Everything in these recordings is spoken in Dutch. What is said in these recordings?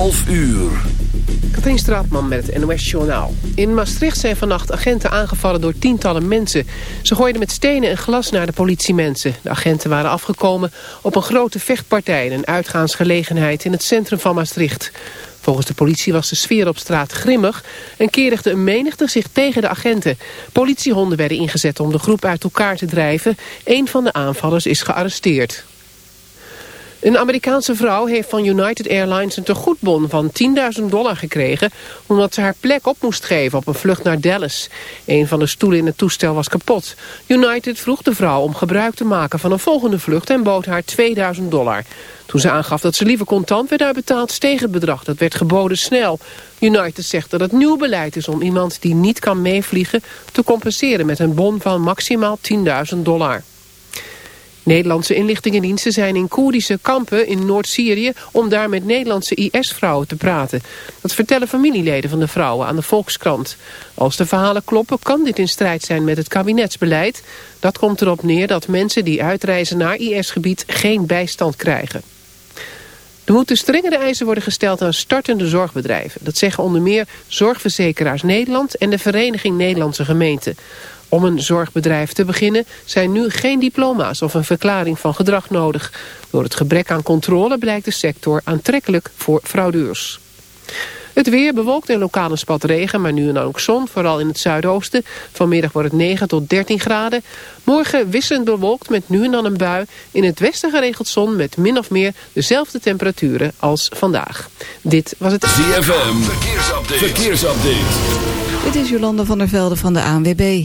11 uur. Katrien Straatman met het NOS Journaal. In Maastricht zijn vannacht agenten aangevallen door tientallen mensen. Ze gooiden met stenen en glas naar de politiemensen. De agenten waren afgekomen op een grote vechtpartij... in een uitgaansgelegenheid in het centrum van Maastricht. Volgens de politie was de sfeer op straat grimmig... en keerigde een menigte zich tegen de agenten. Politiehonden werden ingezet om de groep uit elkaar te drijven. Een van de aanvallers is gearresteerd. Een Amerikaanse vrouw heeft van United Airlines een tegoedbon van 10.000 dollar gekregen... omdat ze haar plek op moest geven op een vlucht naar Dallas. Een van de stoelen in het toestel was kapot. United vroeg de vrouw om gebruik te maken van een volgende vlucht... en bood haar 2.000 dollar. Toen ze aangaf dat ze liever contant werd uitbetaald... steeg het bedrag. Dat werd geboden snel. United zegt dat het nieuw beleid is om iemand die niet kan meevliegen... te compenseren met een bon van maximaal 10.000 dollar. Nederlandse inlichtingendiensten zijn in Koerdische kampen in Noord-Syrië om daar met Nederlandse IS-vrouwen te praten. Dat vertellen familieleden van de vrouwen aan de Volkskrant. Als de verhalen kloppen kan dit in strijd zijn met het kabinetsbeleid. Dat komt erop neer dat mensen die uitreizen naar IS-gebied geen bijstand krijgen. Er moeten strengere eisen worden gesteld aan startende zorgbedrijven. Dat zeggen onder meer Zorgverzekeraars Nederland en de Vereniging Nederlandse Gemeenten. Om een zorgbedrijf te beginnen zijn nu geen diploma's of een verklaring van gedrag nodig. Door het gebrek aan controle blijkt de sector aantrekkelijk voor fraudeurs. Het weer bewolkt en lokale spat regen, maar nu en dan ook zon, vooral in het zuidoosten. Vanmiddag wordt het 9 tot 13 graden. Morgen wisselend bewolkt met nu en dan een bui. In het westen geregeld zon met min of meer dezelfde temperaturen als vandaag. Dit was het... ZFM, verkeersupdate. verkeersupdate. Dit is Jolanda van der Velde van de ANWB.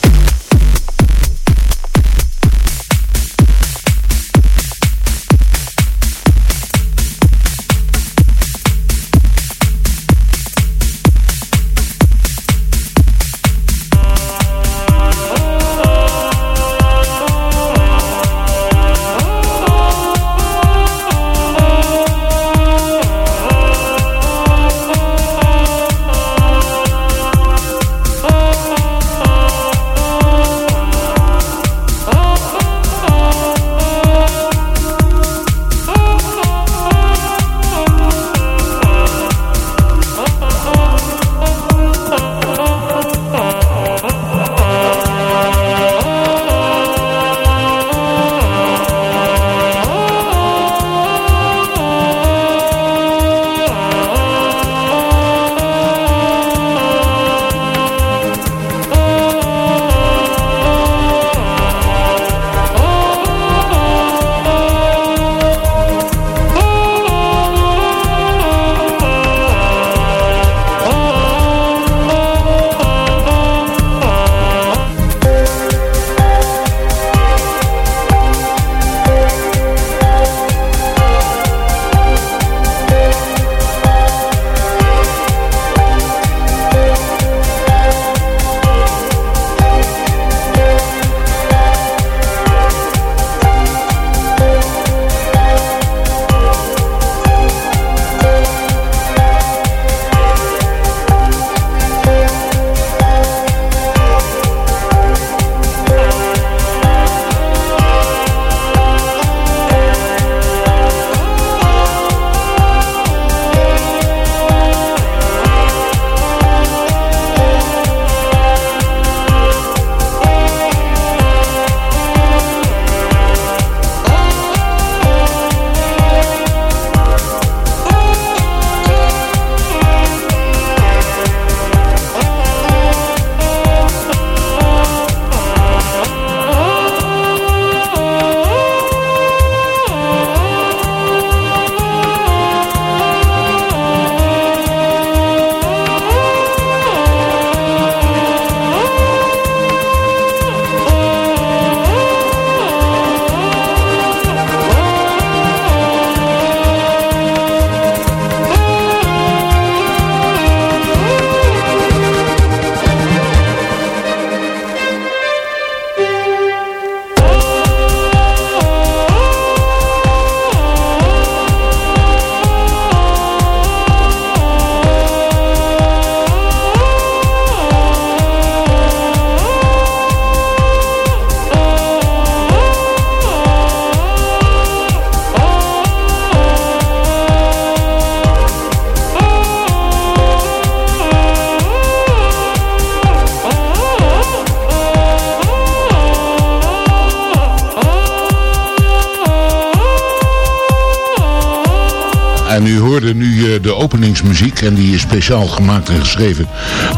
En die is speciaal gemaakt en geschreven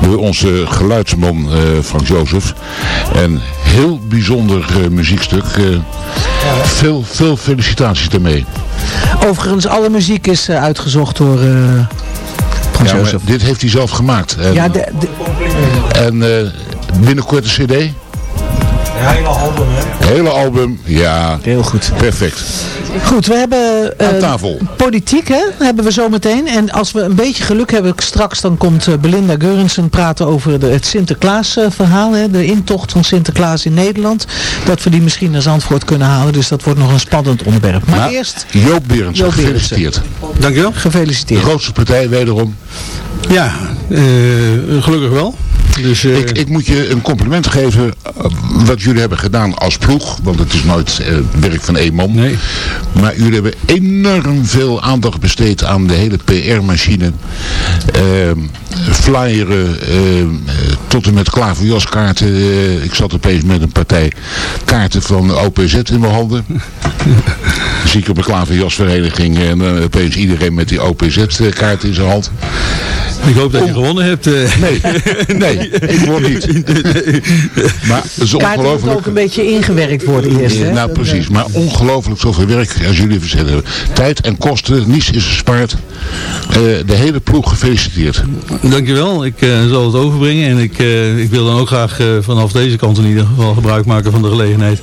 door onze geluidsman eh, Frank Jozef. En heel bijzonder eh, muziekstuk. Eh, veel, veel felicitaties daarmee. Overigens, alle muziek is uitgezocht door eh Frans Ja, dit heeft hij zelf gemaakt. En, Ja, de, de- en eh, binnenkort een cd. hele album, hè? Hele album, ja, heel goed. perfect. Goed, we hebben eh, Aan tafel. politiek, hè, hebben we zometeen. En als we een beetje geluk hebben straks, dan komt eh, Belinda Geurensen praten over de, het Sinterklaas verhaal. Hè, de intocht van Sinterklaas in Nederland. Dat we die misschien naar Zandvoort kunnen halen. Dus dat wordt nog een spannend onderwerp. Maar, Maar eerst, Joop Berendsen, Joop Berendsen. gefeliciteerd. Dankjewel. De gefeliciteerd. grootste partij wederom. Ja, eh, gelukkig wel. Dus, eh, Ik, ik moet je een compliment geven wat jullie hebben gedaan als ploeg. Want het is nooit eh, werk van één man. Nee. Maar jullie hebben enorm veel aandacht besteed aan de hele PR-machine. Ehm flyeren, ehm, eh, tot en met klaverjaskaarten. Eh, ik zat opeens met een partij kaarten van OPZ in mijn handen. zie ik op een klaverjasvereniging en eh, opeens iedereen met die OPZ-kaart in zijn hand. ik hoop dat je gewonnen hebt. eh. Nee, nee, ik word niet. Maar het is moet ongelooflijk. ook een beetje ingewerkt worden eerst. Hè? Nou precies, maar ongelooflijk zoveel werk als jullie verzet hebben. Tijd en kosten, niets is gespaard. Eh, de hele ploeg gefeliciteerd. Dankjewel, ik eh, zal het overbrengen en ik, eh, ik wil dan ook graag eh, vanaf deze kant in ieder geval gebruik maken van de gelegenheid.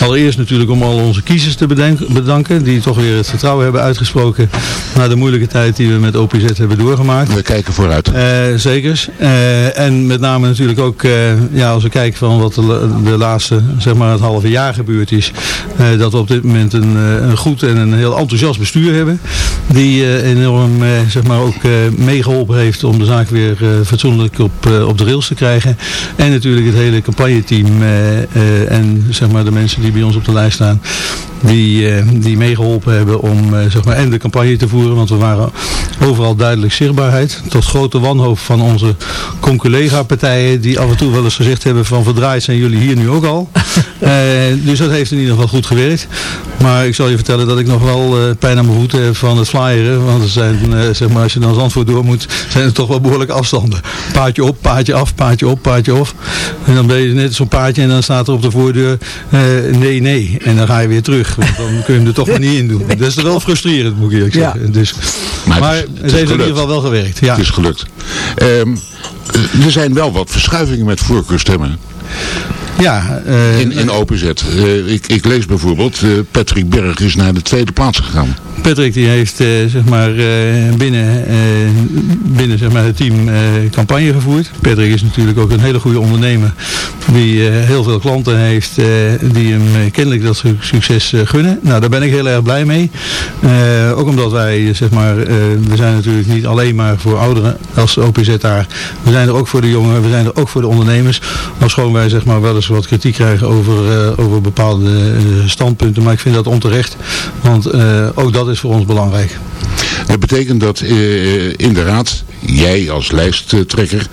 Allereerst natuurlijk om al onze kiezers te bedanken die toch weer het vertrouwen hebben uitgesproken na de moeilijke tijd die we met OPZ hebben doorgemaakt. We kijken vooruit. Zeker. Eh, en met name natuurlijk ook, eh, ja, als we kijken van wat de, la- de laatste, zeg maar het halve jaar gebeurd is, dat we op dit moment een, een goed en een heel enthousiast bestuur hebben, die enorm, zeg maar ook eh, meegeholpen heeft om de zaak weer fatsoenlijk op, op de rails te krijgen. En natuurlijk het hele campagneteam en zeg maar de mensen die bij ons op de lijst staan, die, eh, die meegeholpen hebben om eh, zeg maar, en de campagne te voeren. Want we waren overal duidelijk zichtbaarheid. Tot grote wanhoop van onze conculega-partijen die af en toe wel eens gezegd hebben van verdraaid zijn jullie hier nu ook al. Eh, dus dat heeft in ieder geval goed gewerkt. Maar ik zal je vertellen dat ik nog wel pijn aan mijn voeten heb van het flyeren. Want er zijn, zeg maar, als je dan Zandvoort door moet, zijn er toch wel behoorlijke afstanden. Paardje op, paardje af, paardje op, paardje af. En dan ben je net zo'n paardje en dan staat er op de voordeur nee, nee. En dan ga je weer terug. Want dan kun je hem er toch maar niet in doen. Dat is wel frustrerend, moet ik eerlijk Ja. zeggen. Dus, Maar maar, het is- het heeft in ieder geval wel gewerkt. Ja. Het is gelukt. Ehm, eh, er zijn wel wat verschuivingen met voorkeurstemmen Ja, eh, in, in OPZ. Eh, ik, ik lees bijvoorbeeld, eh, Patrick Berg is naar de tweede plaats gegaan. Patrick die heeft eh, zeg maar, eh, binnen, eh, binnen zeg maar, het team eh, campagne gevoerd. Patrick is natuurlijk ook een hele goede ondernemer die eh, heel veel klanten heeft eh, die hem eh, kennelijk dat su- succes eh, gunnen. Nou, daar ben ik heel erg blij mee. Eh, ook omdat wij, eh, zeg maar, eh, we zijn natuurlijk niet alleen maar voor ouderen als OPZ daar. We zijn er ook voor de jongeren, we zijn er ook voor de ondernemers. Als gewoon wij zeg maar wel eens wat kritiek krijgen over, eh, over bepaalde eh, standpunten. Maar ik vind dat onterecht, want eh, ook dat is voor ons belangrijk. Dat betekent dat eh, in de raad, jij als lijsttrekker,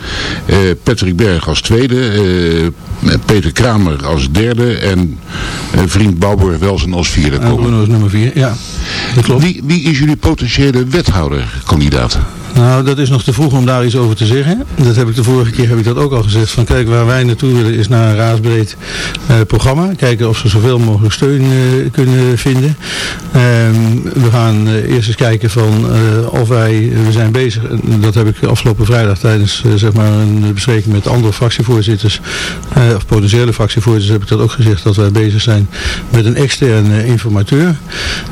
eh, Patrick Berg als tweede, eh, Peter Kramer als derde en eh, vriend Bouwburg Welsen als vierde En komen. Is nummer vier, ja. Dat klopt. Wie, wie is jullie potentiële wethouderkandidaat? Nou, dat is nog te vroeg om daar iets over te zeggen. Dat heb ik de vorige keer heb ik dat ook al gezegd. Van kijk, waar wij naartoe willen is naar een raadsbreed eh, programma. Kijken of ze zoveel mogelijk steun eh, kunnen vinden. Ehm, we gaan eh, eerst eens kijken van eh, of wij, we zijn bezig, dat heb ik afgelopen vrijdag tijdens eh, zeg maar een bespreking met andere fractievoorzitters, eh, of potentiële fractievoorzitters heb ik dat ook gezegd, dat wij bezig zijn met een externe informateur.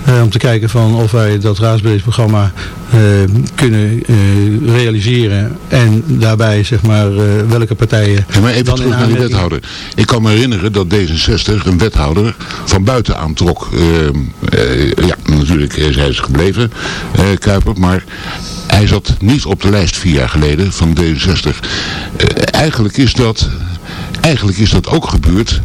eh, om te kijken van of wij dat raadsbreed programma eh, kunnen eh, realiseren en daarbij zeg maar eh, welke partijen Ja, maar even dan in terug naar die wethouder. Ik kan me herinneren dat D66 een wethouder van buiten aantrok. Ehm, eh, ja, natuurlijk is hij is gebleven, eh, Kuiper, maar hij zat niet op de lijst vier jaar geleden van D66. Eh, eigenlijk is dat eigenlijk is dat ook gebeurd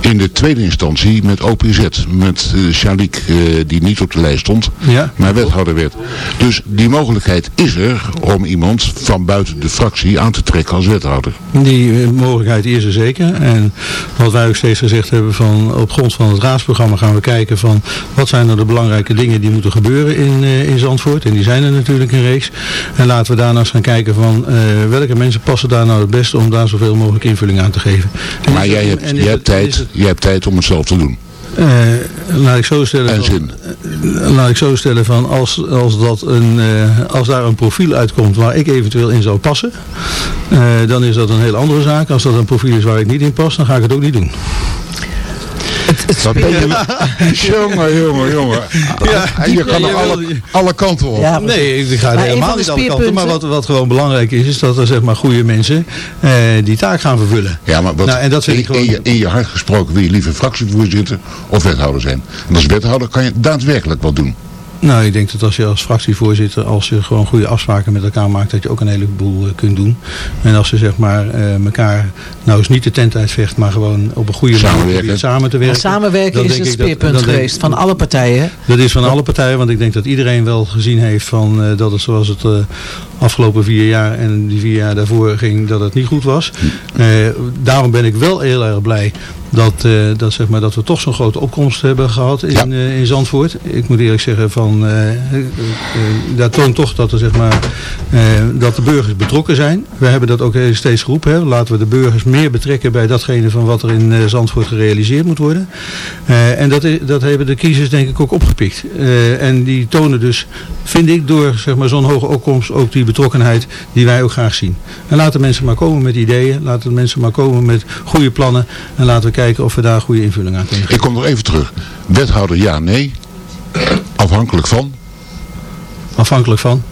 in de tweede instantie met OPZ. Met uh, Shalik, eh, die niet op de lijst stond, Ja. maar wethouder werd. Dus die mogelijkheid is er om iemand van buiten de fractie aan te trekken als wethouder. Die eh, mogelijkheid is er zeker. En wat wij ook steeds gezegd hebben van op grond van het raadsprogramma gaan we kijken van wat zijn er de belangrijke dingen die moeten gebeuren in, in Zandvoort. En die zijn er natuurlijk een reeks. En laten we daarnaast gaan kijken van welke mensen passen daar nou het beste om daar zoveel mogelijk invulling aan te geven. En Maar jij hebt, het- hebt, tijd, het- jij hebt tijd om het zelf te doen. eh, laat ik zo stellen. En van- zin. eh, laat ik zo stellen van als, als, dat een, eh, als daar een profiel uitkomt waar ik eventueel in zou passen, dan is dat een heel andere zaak. Als dat een profiel is waar ik niet in pas, dan ga ik het ook niet doen. Dat ben je... jongen, jongen, jongen. Ja, je kan er alle, alle kanten op. Ja, Nee, ik ga helemaal niet alle kanten. Maar wat, wat gewoon belangrijk is, is dat er zeg maar goede mensen eh, die taak gaan vervullen. Ja, maar wat, Nou, en dat vind in, ik gewoon- in, je, in je hart gesproken wil je liever fractievoorzitter of wethouder zijn. En als wethouder kan je daadwerkelijk wat doen. Nou, ik denk dat als je als fractievoorzitter, als je gewoon goede afspraken met elkaar maakt, dat je ook een heleboel eh, kunt doen. En als je zeg maar eh, elkaar, nou is niet de tent uitvecht, maar gewoon op een goede manier samen te werken. samenwerken dan is dat- speerpunt denk- geweest van alle partijen. Dat is van alle partijen, want ik denk dat iedereen wel gezien heeft van eh, dat het zoals het eh, afgelopen vier jaar en die vier jaar daarvoor ging, dat het niet goed was. Eh, daarom ben ik wel heel erg blij dat, eh, dat, zeg maar, dat we toch zo'n grote opkomst hebben gehad in, Ja. eh, in Zandvoort. Ik moet eerlijk zeggen, van, eh, eh, eh, dat toont toch dat, er, zeg maar, eh, dat de burgers betrokken zijn. We hebben dat ook steeds geroepen. Hè. Laten we de burgers meer betrekken bij datgene van wat er in eh, Zandvoort gerealiseerd moet worden. Eh, en dat, is, dat hebben de kiezers denk ik ook opgepikt. Eh, en die tonen dus, vind ik, door zeg maar, zo'n hoge opkomst ook die betrokkenheid die wij ook graag zien. En laten mensen maar komen met ideeën. Laten mensen maar komen met goede plannen. En laten we kijken of we daar goede invulling aan kunnen geven. Ik kom nog even terug. Wethouder ja, nee. Afhankelijk van. Afhankelijk van.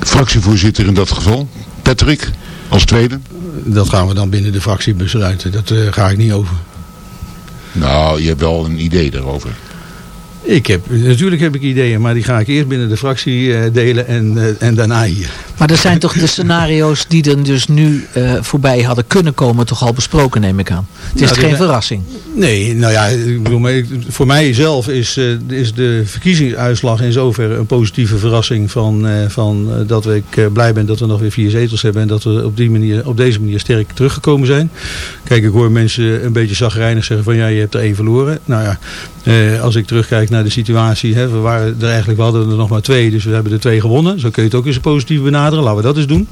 Fractievoorzitter in dat geval. Patrick als tweede. Dat gaan we dan binnen de fractie besluiten. Dat eh, ga ik niet over. Nou, je hebt wel een idee daarover. Ik heb, natuurlijk heb ik ideeën, maar die ga ik eerst binnen de fractie eh, delen en, eh, en daarna hier. Maar er zijn toch de scenario's die er dus nu eh, voorbij hadden kunnen komen toch al besproken neem ik aan. Het is Nou, geen verrassing. Nee, nou ja, ik bedoel, voor mij zelf is, is de verkiezingsuitslag in zoverre een positieve verrassing van, van dat ik blij ben dat we nog weer vier zetels hebben en dat we op, die manier, op deze manier sterk teruggekomen zijn. Kijk, ik hoor mensen een beetje zagrijnig zeggen van ja, je hebt er één verloren. Nou ja, eh, als ik terugkijk naar de situatie, hè, we waren er eigenlijk, we hadden er nog maar twee, dus we hebben er twee gewonnen. Zo kun je het ook eens positief benaderen, laten we dat eens doen.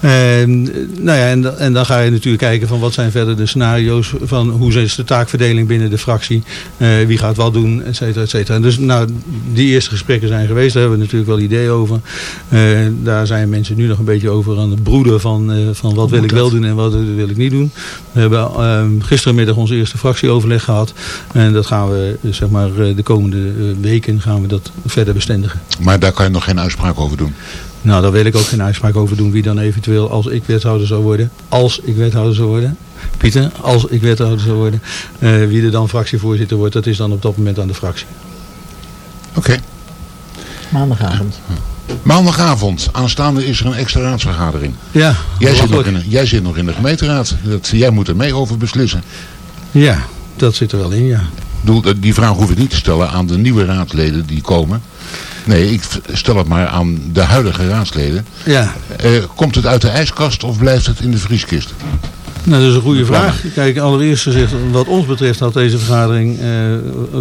En, nou ja, en, da- en dan ga je natuurlijk kijken van wat zijn verder de scenario's van hoe is de taakverdeling binnen de fractie, eh, wie gaat wat doen, et cetera, et cetera. Dus nou, die eerste gesprekken zijn geweest, daar hebben we natuurlijk wel ideeën over. Eh, daar zijn mensen nu nog een beetje over aan het broeden van, eh, van wat wil ik wel doen en wat wil ik niet doen. We hebben ehm, gisterenmiddag ons eerste fractieoverleg gehad en dat gaan we zeg maar eh, de komende weken gaan we dat verder bestendigen. Maar daar kan je nog geen uitspraak over doen. Nou, daar wil ik ook geen uitspraak over doen wie dan eventueel als ik wethouder zou worden. Als ik wethouder zou worden. Pieter, als ik wethouder zou worden. eh, wie er dan fractievoorzitter wordt, dat is dan op dat moment aan de fractie. Oké. Maandagavond. Maandagavond, aanstaande is er een extra raadsvergadering. Ja, Jij zit, nog in, jij zit nog in de gemeenteraad. Dat, jij moet er mee over beslissen. Ja, dat zit er wel in, ja. Bedoel, dat- die vraag hoef ik niet te stellen aan de nieuwe raadsleden die komen. Nee, ik stel het maar aan de huidige raadsleden. Ja, Eh, komt het uit de ijskast of blijft het in de vrieskist? nou, dat is een goede vraag. Kijk, allereerst gezegd, wat ons betreft had deze vergadering eh,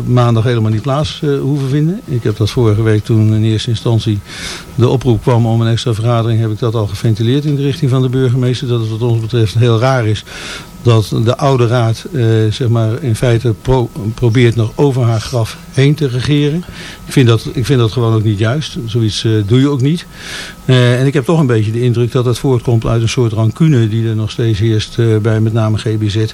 maandag helemaal niet plaats eh, hoeven vinden. Ik heb dat vorige week toen in eerste instantie de oproep kwam om een extra vergadering, heb ik dat al geventileerd in de richting van de burgemeester. Dat het wat ons betreft heel raar is dat de oude raad eh, zeg maar in feite pro- probeert nog over haar graf heen te regeren. Ik vind dat, ik vind dat gewoon ook niet juist. Zoiets eh, doe je ook niet. Eh, en ik heb toch een beetje de indruk dat dat voortkomt uit een soort rancune die er nog steeds heerst eh, bij met name GBZ.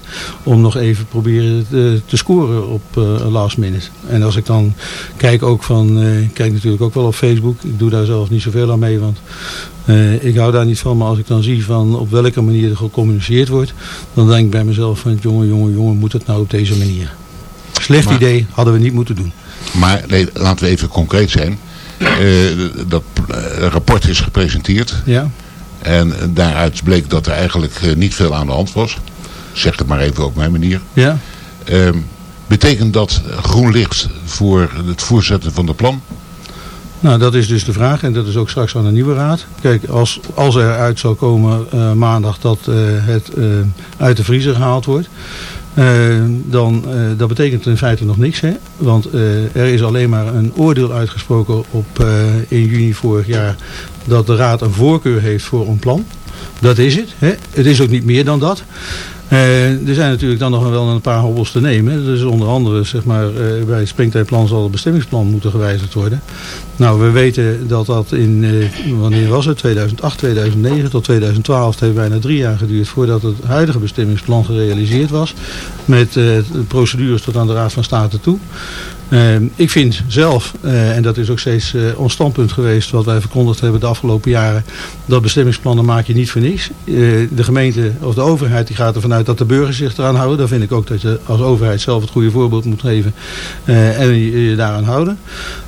Om nog even proberen te, te scoren op eh, last minute. En als ik dan kijk ook van, ik kijk natuurlijk ook wel op Facebook. Ik doe daar zelf niet zoveel aan mee, want ik hou daar niet van. Maar als ik dan zie van op welke manier er gecommuniceerd wordt, dan denk ik bij mezelf van jongen, jongen, jongen, moet het nou op deze manier? Slecht Maar- idee, hadden we niet moeten doen. Maar nee, laten we even concreet zijn. Eh, dat eh, rapport is gepresenteerd. Ja? En daaruit bleek dat er eigenlijk eh, niet veel aan de hand was. zeg het maar even op mijn manier. Ja. Ehm, betekent dat groen licht voor het voorzetten van de plan? Nou, dat is dus de vraag en dat is ook straks aan de nieuwe raad. Kijk, als, als er uit zou komen maandag dat het uit de vriezer gehaald wordt, eh, dan eh, dat betekent in feite nog niks. Hè? Want eh, er is alleen maar een oordeel uitgesproken op in juni vorig jaar dat de raad een voorkeur heeft voor een plan. Dat is het. Hè? Het is ook niet meer dan dat. Eh, er zijn natuurlijk dan nog wel een paar hobbels te nemen. Dus onder andere zeg maar, eh, bij het springtijdplan zal het bestemmingsplan moeten gewijzigd worden. Nou, we weten dat dat in, eh, wanneer was het? 2008, 2009 tot 2012. Het heeft bijna drie jaar geduurd voordat het huidige bestemmingsplan gerealiseerd was. Met procedures tot aan de Raad van State toe. Eh, ik vind zelf, eh, en dat is ook steeds eh, ons standpunt geweest wat wij verkondigd hebben de afgelopen jaren, dat bestemmingsplannen maak je niet voor niks. Eh, de gemeente of de overheid die gaat ervan uit dat de burgers zich eraan houden. Dan vind ik ook dat je als overheid zelf het goede voorbeeld moet geven en je, je daaraan houden.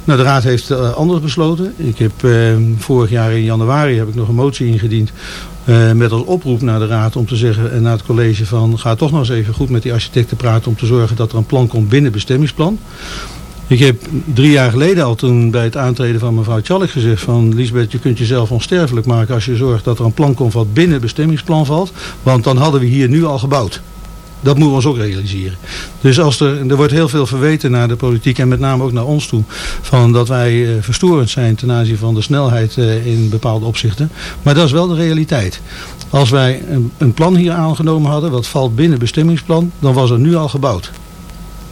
Nou, de raad heeft anders besloten. Ik heb eh, vorig jaar in januari heb ik nog een motie ingediend eh, met als oproep naar de raad om te zeggen en naar het college van ga toch nog eens even goed met die architecten praten om te zorgen dat er een plan komt binnen bestemmingsplan. Ik heb drie jaar geleden al toen bij het aantreden van mevrouw Tjallik gezegd van Lisbeth je kunt jezelf onsterfelijk maken als je zorgt dat er een plan komt wat binnen bestemmingsplan valt. Want dan hadden we hier nu al gebouwd. Dat moeten we ons ook realiseren. Dus als er, er wordt heel veel verweten naar de politiek en met name ook naar ons toe. Van dat wij eh, verstorend zijn ten aanzien van de snelheid eh, in bepaalde opzichten. Maar dat is wel de realiteit. Als wij een, een plan hier aangenomen hadden wat valt binnen bestemmingsplan. Dan was er nu al gebouwd.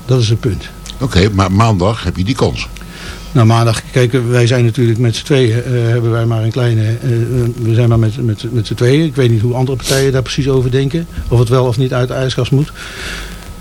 Dat is het punt. Oké, maar maandag heb je die kans. Nou, maandag, kijk, wij zijn natuurlijk met z'n tweeën, eh, hebben wij maar een kleine, eh, we zijn maar met, met, met z'n tweeën. Ik weet niet hoe andere partijen daar precies over denken. Of het wel of niet uit de ijskast moet.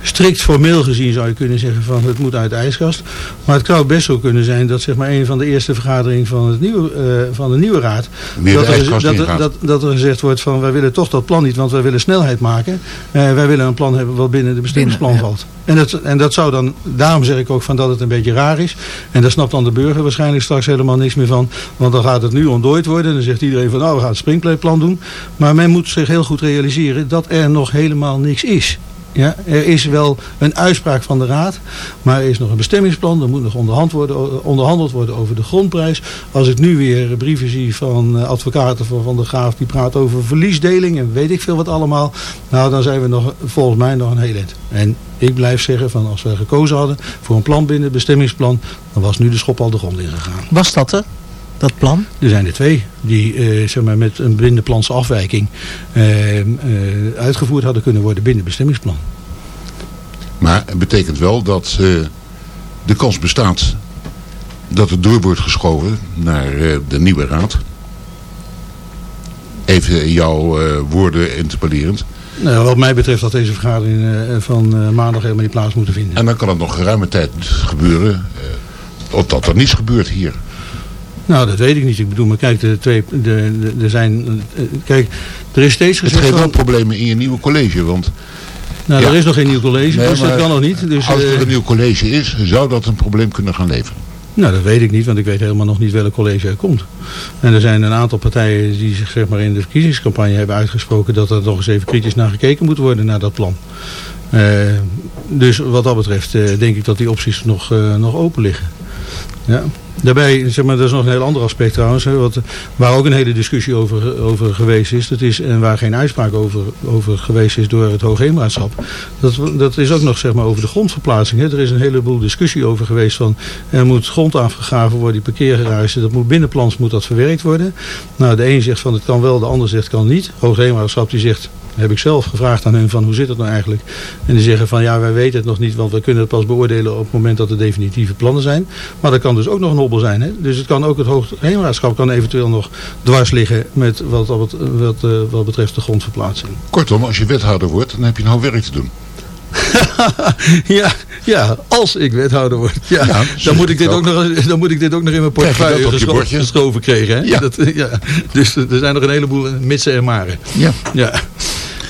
Strikt formeel gezien zou je kunnen zeggen van het moet uit de ijskast. Maar het zou best zo kunnen zijn dat zeg maar een van de eerste vergaderingen van, het nieuwe, eh, van de nieuwe raad. Dat, er, dat, er, dat, dat er gezegd wordt van wij willen toch dat plan niet, want wij willen snelheid maken. Eh, wij willen een plan hebben wat binnen de bestemmingsplan Binnen, ja. valt. En dat, en dat zou dan, daarom zeg ik ook van dat het een beetje raar is. En daar snapt dan de burger waarschijnlijk straks helemaal niks meer van. Want dan gaat het nu ontdooid worden. En dan zegt iedereen van nou we gaan het springplayplan doen. Maar men moet zich heel goed realiseren dat er nog helemaal niks is. Ja, er is wel een uitspraak van de raad, maar er is nog een bestemmingsplan. Er moet nog worden, onderhandeld worden over de grondprijs. Als ik nu weer brieven zie van eh, advocaten van Van der Graaf die praten over verliesdeling en weet ik veel wat allemaal. Nou, dan zijn we nog volgens mij nog een heel eind. En ik blijf zeggen van als we gekozen hadden voor een plan binnen bestemmingsplan, dan was nu de schop al de grond ingegaan. Was dat er? Dat plan? Er zijn er twee die eh, zeg maar, met een binnenplanse afwijking eh, eh, uitgevoerd hadden kunnen worden binnen bestemmingsplan. Maar het betekent wel dat eh, de kans bestaat dat het door wordt geschoven naar eh, de nieuwe raad. Even jouw eh, woorden interpellerend. Nou, wat mij betreft had deze vergadering eh, van eh, maandag helemaal niet plaats moeten vinden. En dan kan het nog geruime tijd gebeuren. eh, of dat er niets gebeurt hier. Nou, dat weet ik niet. Ik bedoel, maar kijk, de twee, de, de, er zijn, kijk, er is steeds Het gezegd geeft wel van, problemen in je nieuwe college. Want nou, ja. er is nog geen nieuw college, Nee, dus dat kan nog niet. Dus, als eh, er een nieuw college is, zou dat een probleem kunnen gaan leveren. Nou, dat weet ik niet, want ik weet helemaal nog niet welk college er komt. En er zijn een aantal partijen die zich zeg maar, in de verkiezingscampagne hebben uitgesproken dat er nog eens even kritisch naar gekeken moet worden naar dat plan. Eh, dus wat dat betreft eh, denk ik dat die opties nog, nog open liggen. Ja. Daarbij, zeg maar, dat is nog een heel ander aspect trouwens, wat, waar ook een hele discussie over, over geweest is. Dat is. En waar geen uitspraak over, over geweest is door het Hoogheemraadschap. Dat, dat is ook nog zeg maar, over de grondverplaatsing. Hè. Er is een heleboel discussie over geweest van er moet grond afgegraven worden, die parkeergarage. Dat moet binnenplans moet dat verwerkt worden. Nou, de een zegt van het kan wel, de ander zegt het kan niet. Hoogheemraadschap die zegt heb ik zelf gevraagd aan hun van hoe zit het nou eigenlijk. En die zeggen van ja wij weten het nog niet want we kunnen het pas beoordelen op het moment dat er definitieve plannen zijn. Maar dat kan dus ook nog een hobbel zijn. Hè? Dus het kan ook het hoogheemraadschap kan eventueel nog dwars liggen met wat, wat, wat, eh, wat betreft de grondverplaatsing. Kortom, als je wethouder wordt, dan heb je hoop werk te doen. ja, ja, als ik wethouder word. Ja, dan, moet ik dit ook nog, dan moet ik dit ook nog in mijn portefeuille gescho geschoven kregen. Hè? Ja. Dat, ja. Dus er zijn nog een heleboel eh, mitsen en maren. Ja. Ja.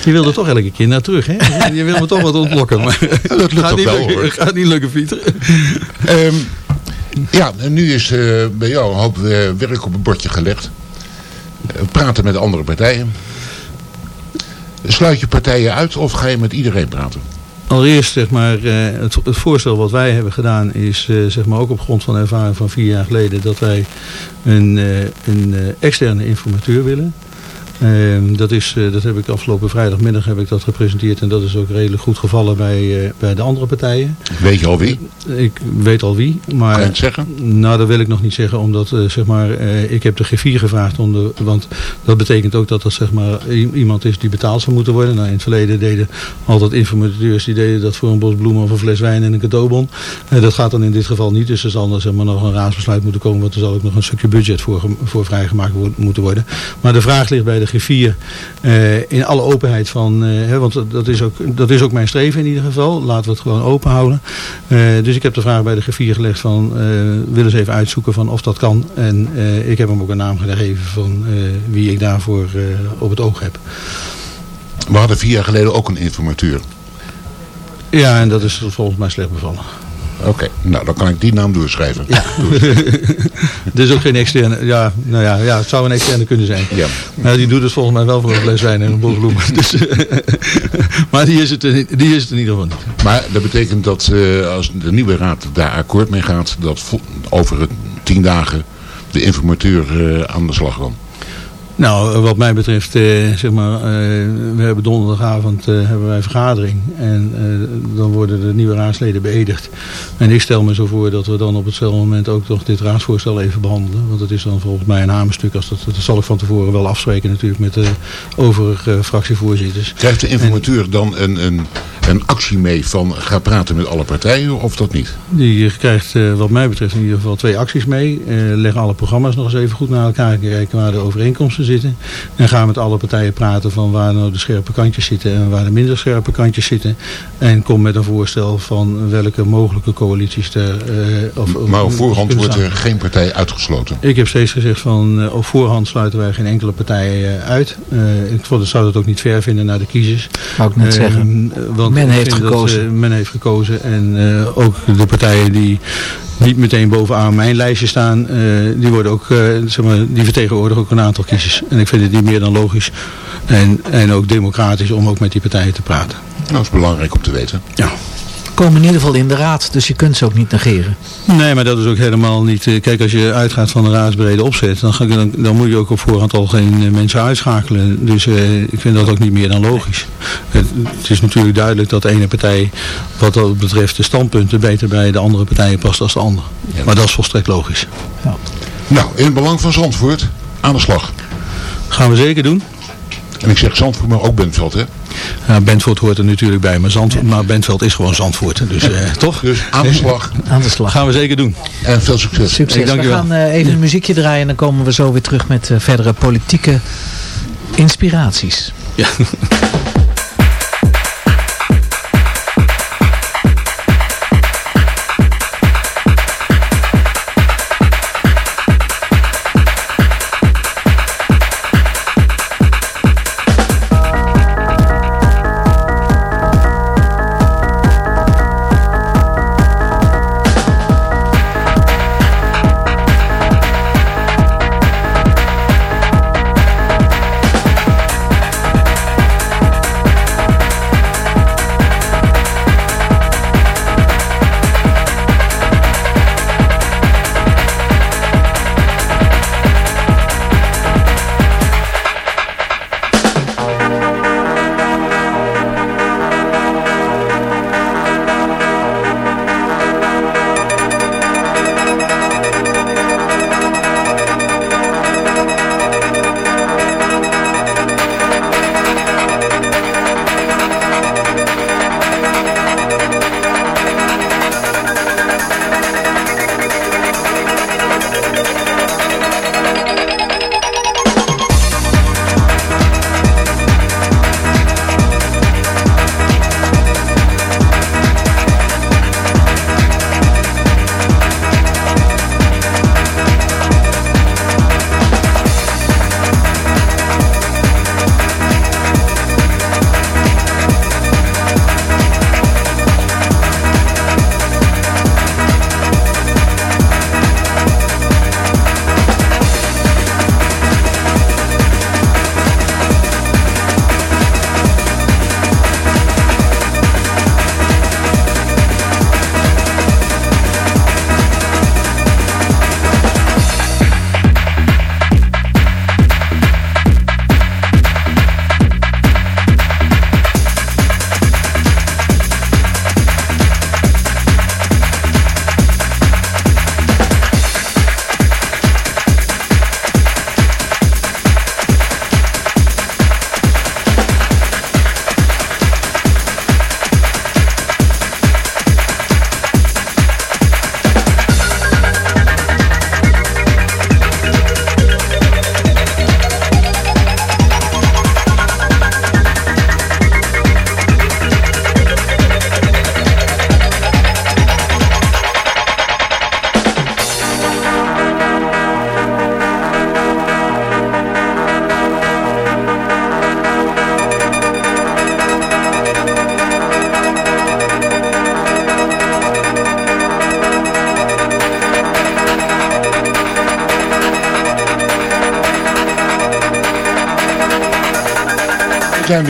Je wil er toch elke keer naar terug, hè? Je wil me toch wat ontlokken. Maar dat lukt gaat niet wel, lukken. Gaat niet lukken, Pieter. Ehm, ja, en nu is eh, bij jou een hoop eh, werk op het bordje gelegd. Eh, praten met andere partijen. sluit je partijen uit of ga je met iedereen praten? Allereerst, zeg maar, het, voorstel wat wij hebben gedaan is, zeg maar, ook op grond van ervaring van vier jaar geleden, dat wij een, een externe informateur willen. Ehm, dat, is, eh, dat heb ik afgelopen vrijdagmiddag heb ik dat gepresenteerd en dat is ook redelijk goed gevallen bij, eh, bij de andere partijen. Weet je al wie? Ik weet al wie, maar... Kan je het zeggen? Nou, dat wil ik nog niet zeggen, omdat eh, zeg maar, ik heb de G4 gevraagd. Om de, want dat betekent ook dat dat zeg maar, iemand is die betaald zou moeten worden. Nou, in het verleden deden altijd informateurs die deden dat voor een bos bloemen of een fles wijn en een cadeaubon. Dat gaat dan in dit geval niet, dus er zal zeg maar, nog een raadsbesluit moeten komen. Want er zal ook nog een stukje budget voor, voor vrijgemaakt moeten worden. Maar de vraag ligt bij de G4 eh, in alle openheid van, eh, hè, want dat is, ook, dat is ook mijn streven in ieder geval. Laten we het gewoon open houden. Eh, dus ik heb de vraag bij de G4 gelegd van, willen ze even uitzoeken van of dat kan. En ik heb hem ook een naam gegeven van wie ik daarvoor op het oog heb. We hadden vier jaar geleden ook een informateur. Ja, en dat is volgens mij slecht bevallen. Oké, nou dan kan ik die naam doorschrijven. Ja. Is ook geen externe, ja, nou ja, ja, het zou een externe kunnen zijn. Ja. Maar die doet het volgens mij wel voor een fles wijn en een bos bloemen. Dus, maar die is, het, in- die is het in ieder geval niet. Maar dat betekent dat eh, als de nieuwe raad daar akkoord mee gaat, dat over tien dagen de informateur eh, aan de slag kan. Nou, wat mij betreft, eh, zeg maar, eh, we hebben donderdagavond eh, hebben wij vergadering. En eh, dan worden de nieuwe raadsleden beëdigd. En ik stel me zo voor dat we dan op hetzelfde moment ook nog dit raadsvoorstel even behandelen. Want het is dan volgens mij een hamerstuk. Als dat, dat zal ik van tevoren wel afspreken natuurlijk met de overige eh, fractievoorzitters. Krijgt de informateur dan een, een, een actie mee van ga praten met alle partijen of dat niet? Die krijgt eh, wat mij betreft in ieder geval twee acties mee. Eh, leg alle programma's nog eens even goed naar elkaar. Kijken waar de overeenkomsten zitten. En ga met alle partijen praten van waar nou de scherpe kantjes zitten en waar de minder scherpe kantjes zitten. En kom met een voorstel van welke mogelijke coalities er... eh, of, Maar op voorhand wordt er geen partij uitgesloten. Ik heb steeds gezegd van eh, op voorhand sluiten wij geen enkele partij eh, uit. Eh, ik vond- zou dat ook niet ver vinden naar de kiezers. Wou ik net Eh, zeggen. want Men heeft dat, gekozen. men heeft gekozen. En eh, ook de partijen die niet meteen bovenaan mijn lijstje staan, eh, die, worden ook, eh, zeg maar, die vertegenwoordigen ook een aantal kiezers. En ik vind het niet meer dan logisch en, en ook democratisch om ook met die partijen te praten. Nou, dat is belangrijk om te weten. Ja. Komen in ieder geval in de raad, dus je kunt ze ook niet negeren. Nee, maar dat is ook helemaal niet... eh, Kijk, als je uitgaat van een raadsbrede opzet, dan, ga ik, dan, dan moet je ook op voorhand al geen eh, mensen uitschakelen. Dus eh, ik vind dat ook niet meer dan logisch. Het, het is natuurlijk duidelijk dat de ene partij, wat dat betreft de standpunten, beter bij de andere partijen past dan de andere. Maar dat is volstrekt logisch. Nou, in het belang van Zandvoort, aan de slag. Gaan we zeker doen. En ik zeg Zandvoort, maar ook Bentveld, hè? Ja, Bentveld hoort er natuurlijk bij, maar, Zand, maar Bentveld is gewoon Zandvoort. Dus eh, toch? Dus aan de slag Aan de slag. Gaan we zeker doen. en veel succes. Succes. Ik dank We je wel. gaan eh, even een muziekje draaien en dan komen we zo weer terug met eh, verdere politieke inspiraties. Ja.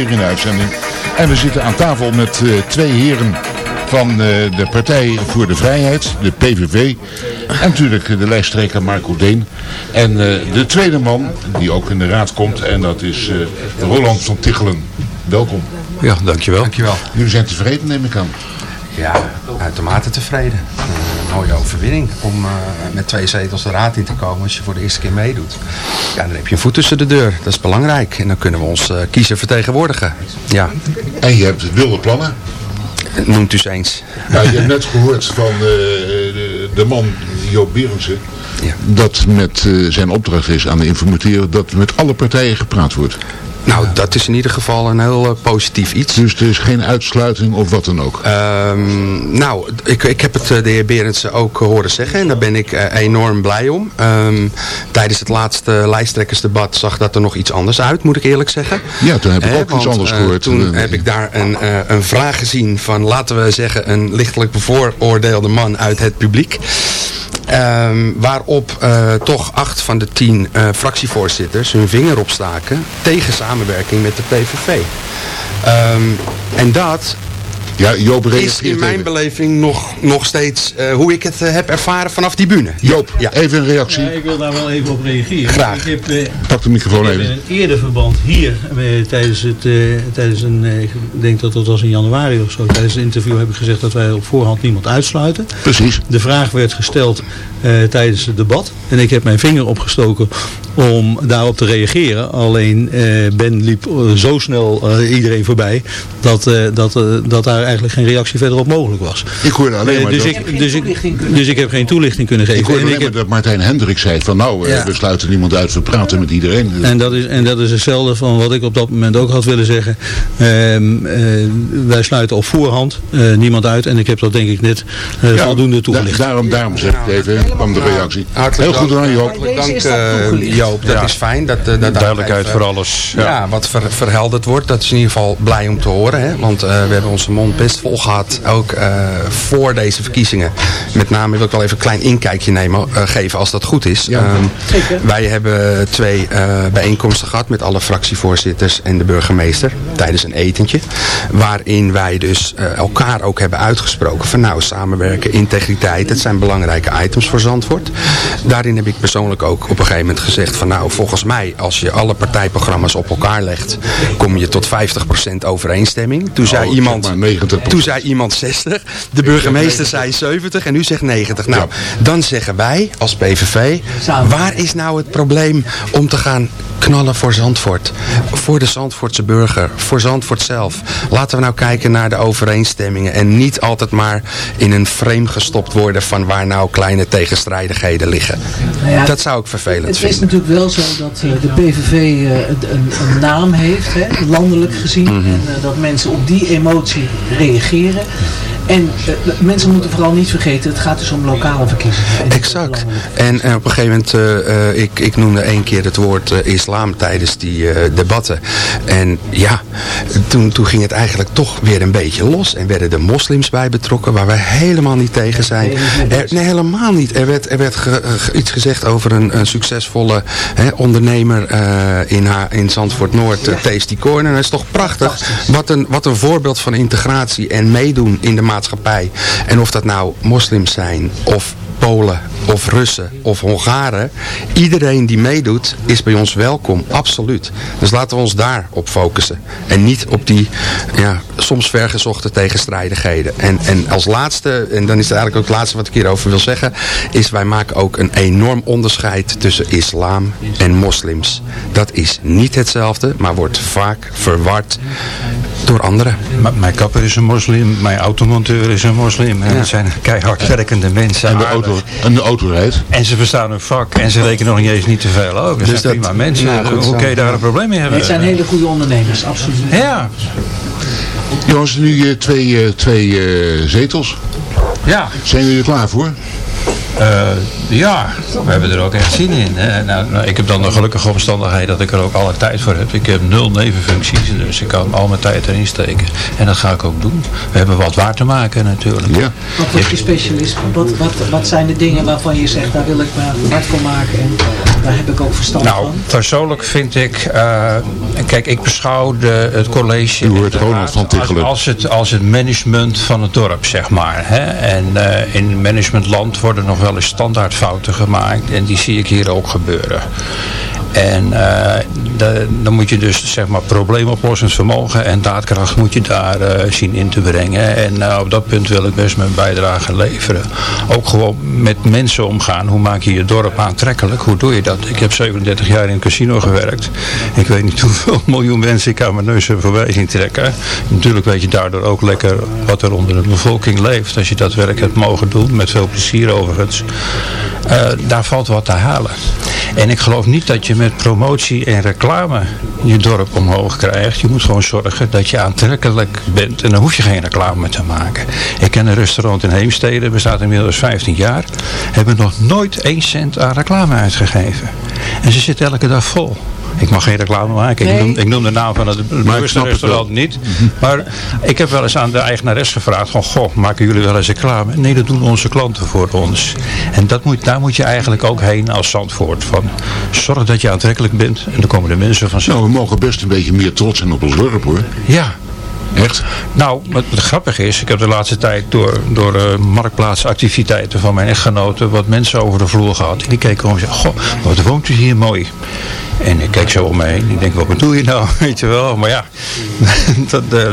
weer in de uitzending. En we zitten aan tafel met eh, twee heren van eh, de Partij voor de Vrijheid, de PVV. En natuurlijk de lijsttrekker Marco Deen. En eh, de tweede man, die ook in de raad komt, en dat is eh, Roland van Tichelen. Welkom. Ja, dankjewel. Dankjewel. Jullie zijn tevreden, neem ik aan. Ja, uitermate tevreden. Mooie overwinning om eh, met twee zetels de raad in te komen als je voor de eerste keer meedoet. Ja, dan heb je een voet tussen de deur. Dat is belangrijk. En dan kunnen we ons eh, kiezer vertegenwoordigen. Ja, En je hebt wilde plannen. noemt u eens eens. Ja, je hebt net gehoord van eh, de, de man Joop Berendsen. Ja. Dat met zijn opdracht is aan de informateur dat met alle partijen gepraat wordt. Nou, dat is in ieder geval een heel eh, positief iets. Dus er is geen uitsluiting of wat dan ook. Ehm, nou, ik, ik heb het eh, de heer Berendsen ook eh, horen zeggen en daar ben ik enorm blij om. Ehm, tijdens het laatste lijsttrekkersdebat zag dat er nog iets anders uit, moet ik eerlijk zeggen. Ja, toen heb ik ook iets anders eh, gehoord. Toen heb ik daar een, een vraag gezien van, laten we zeggen, een lichtelijk bevooroordeelde man uit het publiek. Ehm, waarop eh, toch acht van de tien eh, fractievoorzitters hun vinger opstaken tegen samenwerking met de PVV. Ehm, en dat Ja, Joop is reageert in mijn even. beleving nog, nog steeds eh, hoe ik het eh, heb ervaren vanaf die bühne. Joop, Ja. even een reactie. Ja, ik wil daar wel even op reageren. Graag. Ik heb, eh, Pak de microfoon ik heb in even. een eerder verband hier, tijdens, het, eh, tijdens een, eh, ik denk dat dat was in januari of zo, tijdens het interview heb ik gezegd dat wij op voorhand niemand uitsluiten. Precies. De vraag werd gesteld eh, tijdens het debat. En ik heb mijn vinger opgestoken om daarop te reageren. Alleen eh, Ben liep zo snel eh, iedereen voorbij dat, eh, dat, dat daar eigenlijk geen reactie verder op mogelijk was. Ik hoorde alleen Eh, maar dus, dat... ik, dus, ik, dus ik heb geen toelichting kunnen geven. Ik hoorde En alleen maar heb- dat Martijn Hendrik zei van nou, eh, Ja. we sluiten niemand uit, we praten met iedereen. En dat, is, en dat is hetzelfde van wat ik op dat moment ook had willen zeggen. Ehm, eh, wij sluiten op voorhand eh, niemand uit. En ik heb dat denk ik net eh, Ja, voldoende da- toegelicht. daarom, daarom zeg ik even, kwam de reactie. Hartelijk Heel goed dank, aan Joop. Hartelijk dank eh, toegelicht. Joop, dat Ja. is fijn. Dat, dat Duidelijkheid even, voor alles. Ja, wat ver- verhelderd wordt. Dat is in ieder geval blij om te horen. Hè? Want eh, we hebben onze mond best vol gehad. Ook eh, voor deze verkiezingen. Met name wil ik wel even een klein inkijkje nemen, eh, geven als dat goed is. Ehm, wij hebben twee eh, bijeenkomsten gehad met alle fractievoorzitters en de burgemeester. Tijdens een etentje. Waarin wij dus elkaar ook hebben uitgesproken. Van nou, samenwerken, integriteit. Het zijn belangrijke items voor Zandvoort. Daarin heb ik persoonlijk ook op een gegeven moment gezegd van nou, volgens mij als je alle partijprogramma's op elkaar legt, kom je tot 50% overeenstemming. Toen zei Oh, iemand, 90%. toen zei iemand 60, de burgemeester zei 70 en u zegt 90. Nou, dan zeggen wij als PVV, waar is nou het probleem om te gaan knallen voor Zandvoort? Voor de Zandvoortse burger, voor Zandvoort zelf. Laten we nou kijken naar de overeenstemmingen en niet altijd maar in een frame gestopt worden van waar nou kleine tegenstrijdigheden liggen. Nou ja, Dat zou ik vervelend Het is vinden. natuurlijk wel zo dat eh, de PVV eh, een, een, een naam heeft, hè, landelijk gezien. Mhm. En eh, dat mensen op die emotie reageren. En eh, mensen moeten vooral niet vergeten, het gaat dus om lokale verkiezingen. Exact. En, en op een gegeven moment, eh, eh, ik, ik noemde één keer het woord eh, islam tijdens die eh, debatten. En ja, toen, toen ging het eigenlijk toch weer een beetje los. En werden de moslims bij betrokken, waar wij helemaal niet tegen zijn. Er, nee, helemaal niet. Er werd, er werd ge- ge- iets gezegd over een, een succesvolle hè, ondernemer eh, in, haar, in Zandvoort Noord, Tasty Corner. Dat is toch prachtig. Wat een, wat een voorbeeld van integratie en meedoen in de maatschappij. En of dat nou moslims zijn of Polen of Russen of Hongaren. Iedereen die meedoet is bij ons welkom, absoluut. Dus laten we ons daarop focussen. En niet op die ja, soms vergezochte tegenstrijdigheden. En, en als laatste, en dan is het eigenlijk ook het laatste wat ik hierover wil zeggen, is wij maken ook een enorm onderscheid tussen islam en moslims. Dat is niet hetzelfde, maar wordt vaak verward door anderen. M- mijn kapper is een moslim, mijn automonteur is een moslim. En Ja. het zijn keihard werkende mensen. En de, auto, en de auto rijdt. En ze verstaan hun vak en ze rekenen nog niet eens niet te veel ook. Dat Dus zijn dat- prima mensen. nou, goed Hoe kun je daar een probleem mee hebben? Het zijn hele goede ondernemers, absoluut. Ja, Jongens, nu eh, twee, eh, twee eh, zetels. ja. Zijn jullie er klaar voor? Eh, ja, we hebben er ook echt zin in. Hè. Nou, nou, ik heb dan de gelukkige omstandigheid dat ik er ook alle tijd voor heb. Ik heb nul nevenfuncties, dus ik kan al mijn tijd erin steken. En dat ga ik ook doen. We hebben wat waar te maken natuurlijk. Ja. Wat wordt je specialisme? Wat, wat, wat zijn de dingen waarvan je zegt, daar wil ik me hard voor maken? En Daar heb ik ook verstand Nou, van. persoonlijk vind ik, eh, kijk, ik beschouw de, het college U hoort Ronald van Tichelen. als, als, het, als het management van het dorp, zeg maar. Hè? En eh, in managementland worden nog wel eens standaardfouten gemaakt en die zie ik hier ook gebeuren. En eh, dan moet je dus zeg maar probleemoplossend vermogen en daadkracht moet je daar eh, zien in te brengen. En eh, op dat punt wil ik best mijn bijdrage leveren. Ook gewoon met mensen omgaan. Hoe maak je je dorp aantrekkelijk? Hoe doe je dat? Ik heb 37 jaar in een casino gewerkt. Ik weet niet hoeveel miljoen mensen ik aan mijn neus heb voorbij trekken. Natuurlijk weet je daardoor ook lekker wat er onder de bevolking leeft. Als je dat werk hebt mogen doen. Met veel plezier overigens. Daar valt wat te halen. En ik geloof niet dat je met promotie en reclame je dorp omhoog krijgt. Je moet gewoon zorgen dat je aantrekkelijk bent. En dan hoef je geen reclame te maken. Ik ken een restaurant in Heemstede, bestaat inmiddels 15 jaar. Hebben nog nooit één cent aan reclame uitgegeven. En ze zitten elke dag vol. Ik mag geen reclame maken. Ik, noem, ik noem de naam van het restaurant niet. Maar ik heb wel eens aan de eigenares gevraagd. Van, goh, maken jullie wel eens reclame? Nee, dat doen onze klanten voor ons. En dat moet, daar moet je eigenlijk ook heen als Zandvoort. Van, zorg dat je aantrekkelijk bent. En dan komen de mensen vanzelf. Nou, we mogen best een beetje meer trots zijn op ons dorp hoor. Ja. Echt? Nou, wat, wat grappig is, ik heb de laatste tijd door, door eh, marktplaatsactiviteiten van mijn echtgenoten wat mensen over de vloer gehad. En die keken om en zeiden, goh, wat woont u hier mooi. En ik keek zo om me heen. Ik denk, wat bedoel je nou? Weet je wel. Maar ja, dat, eh,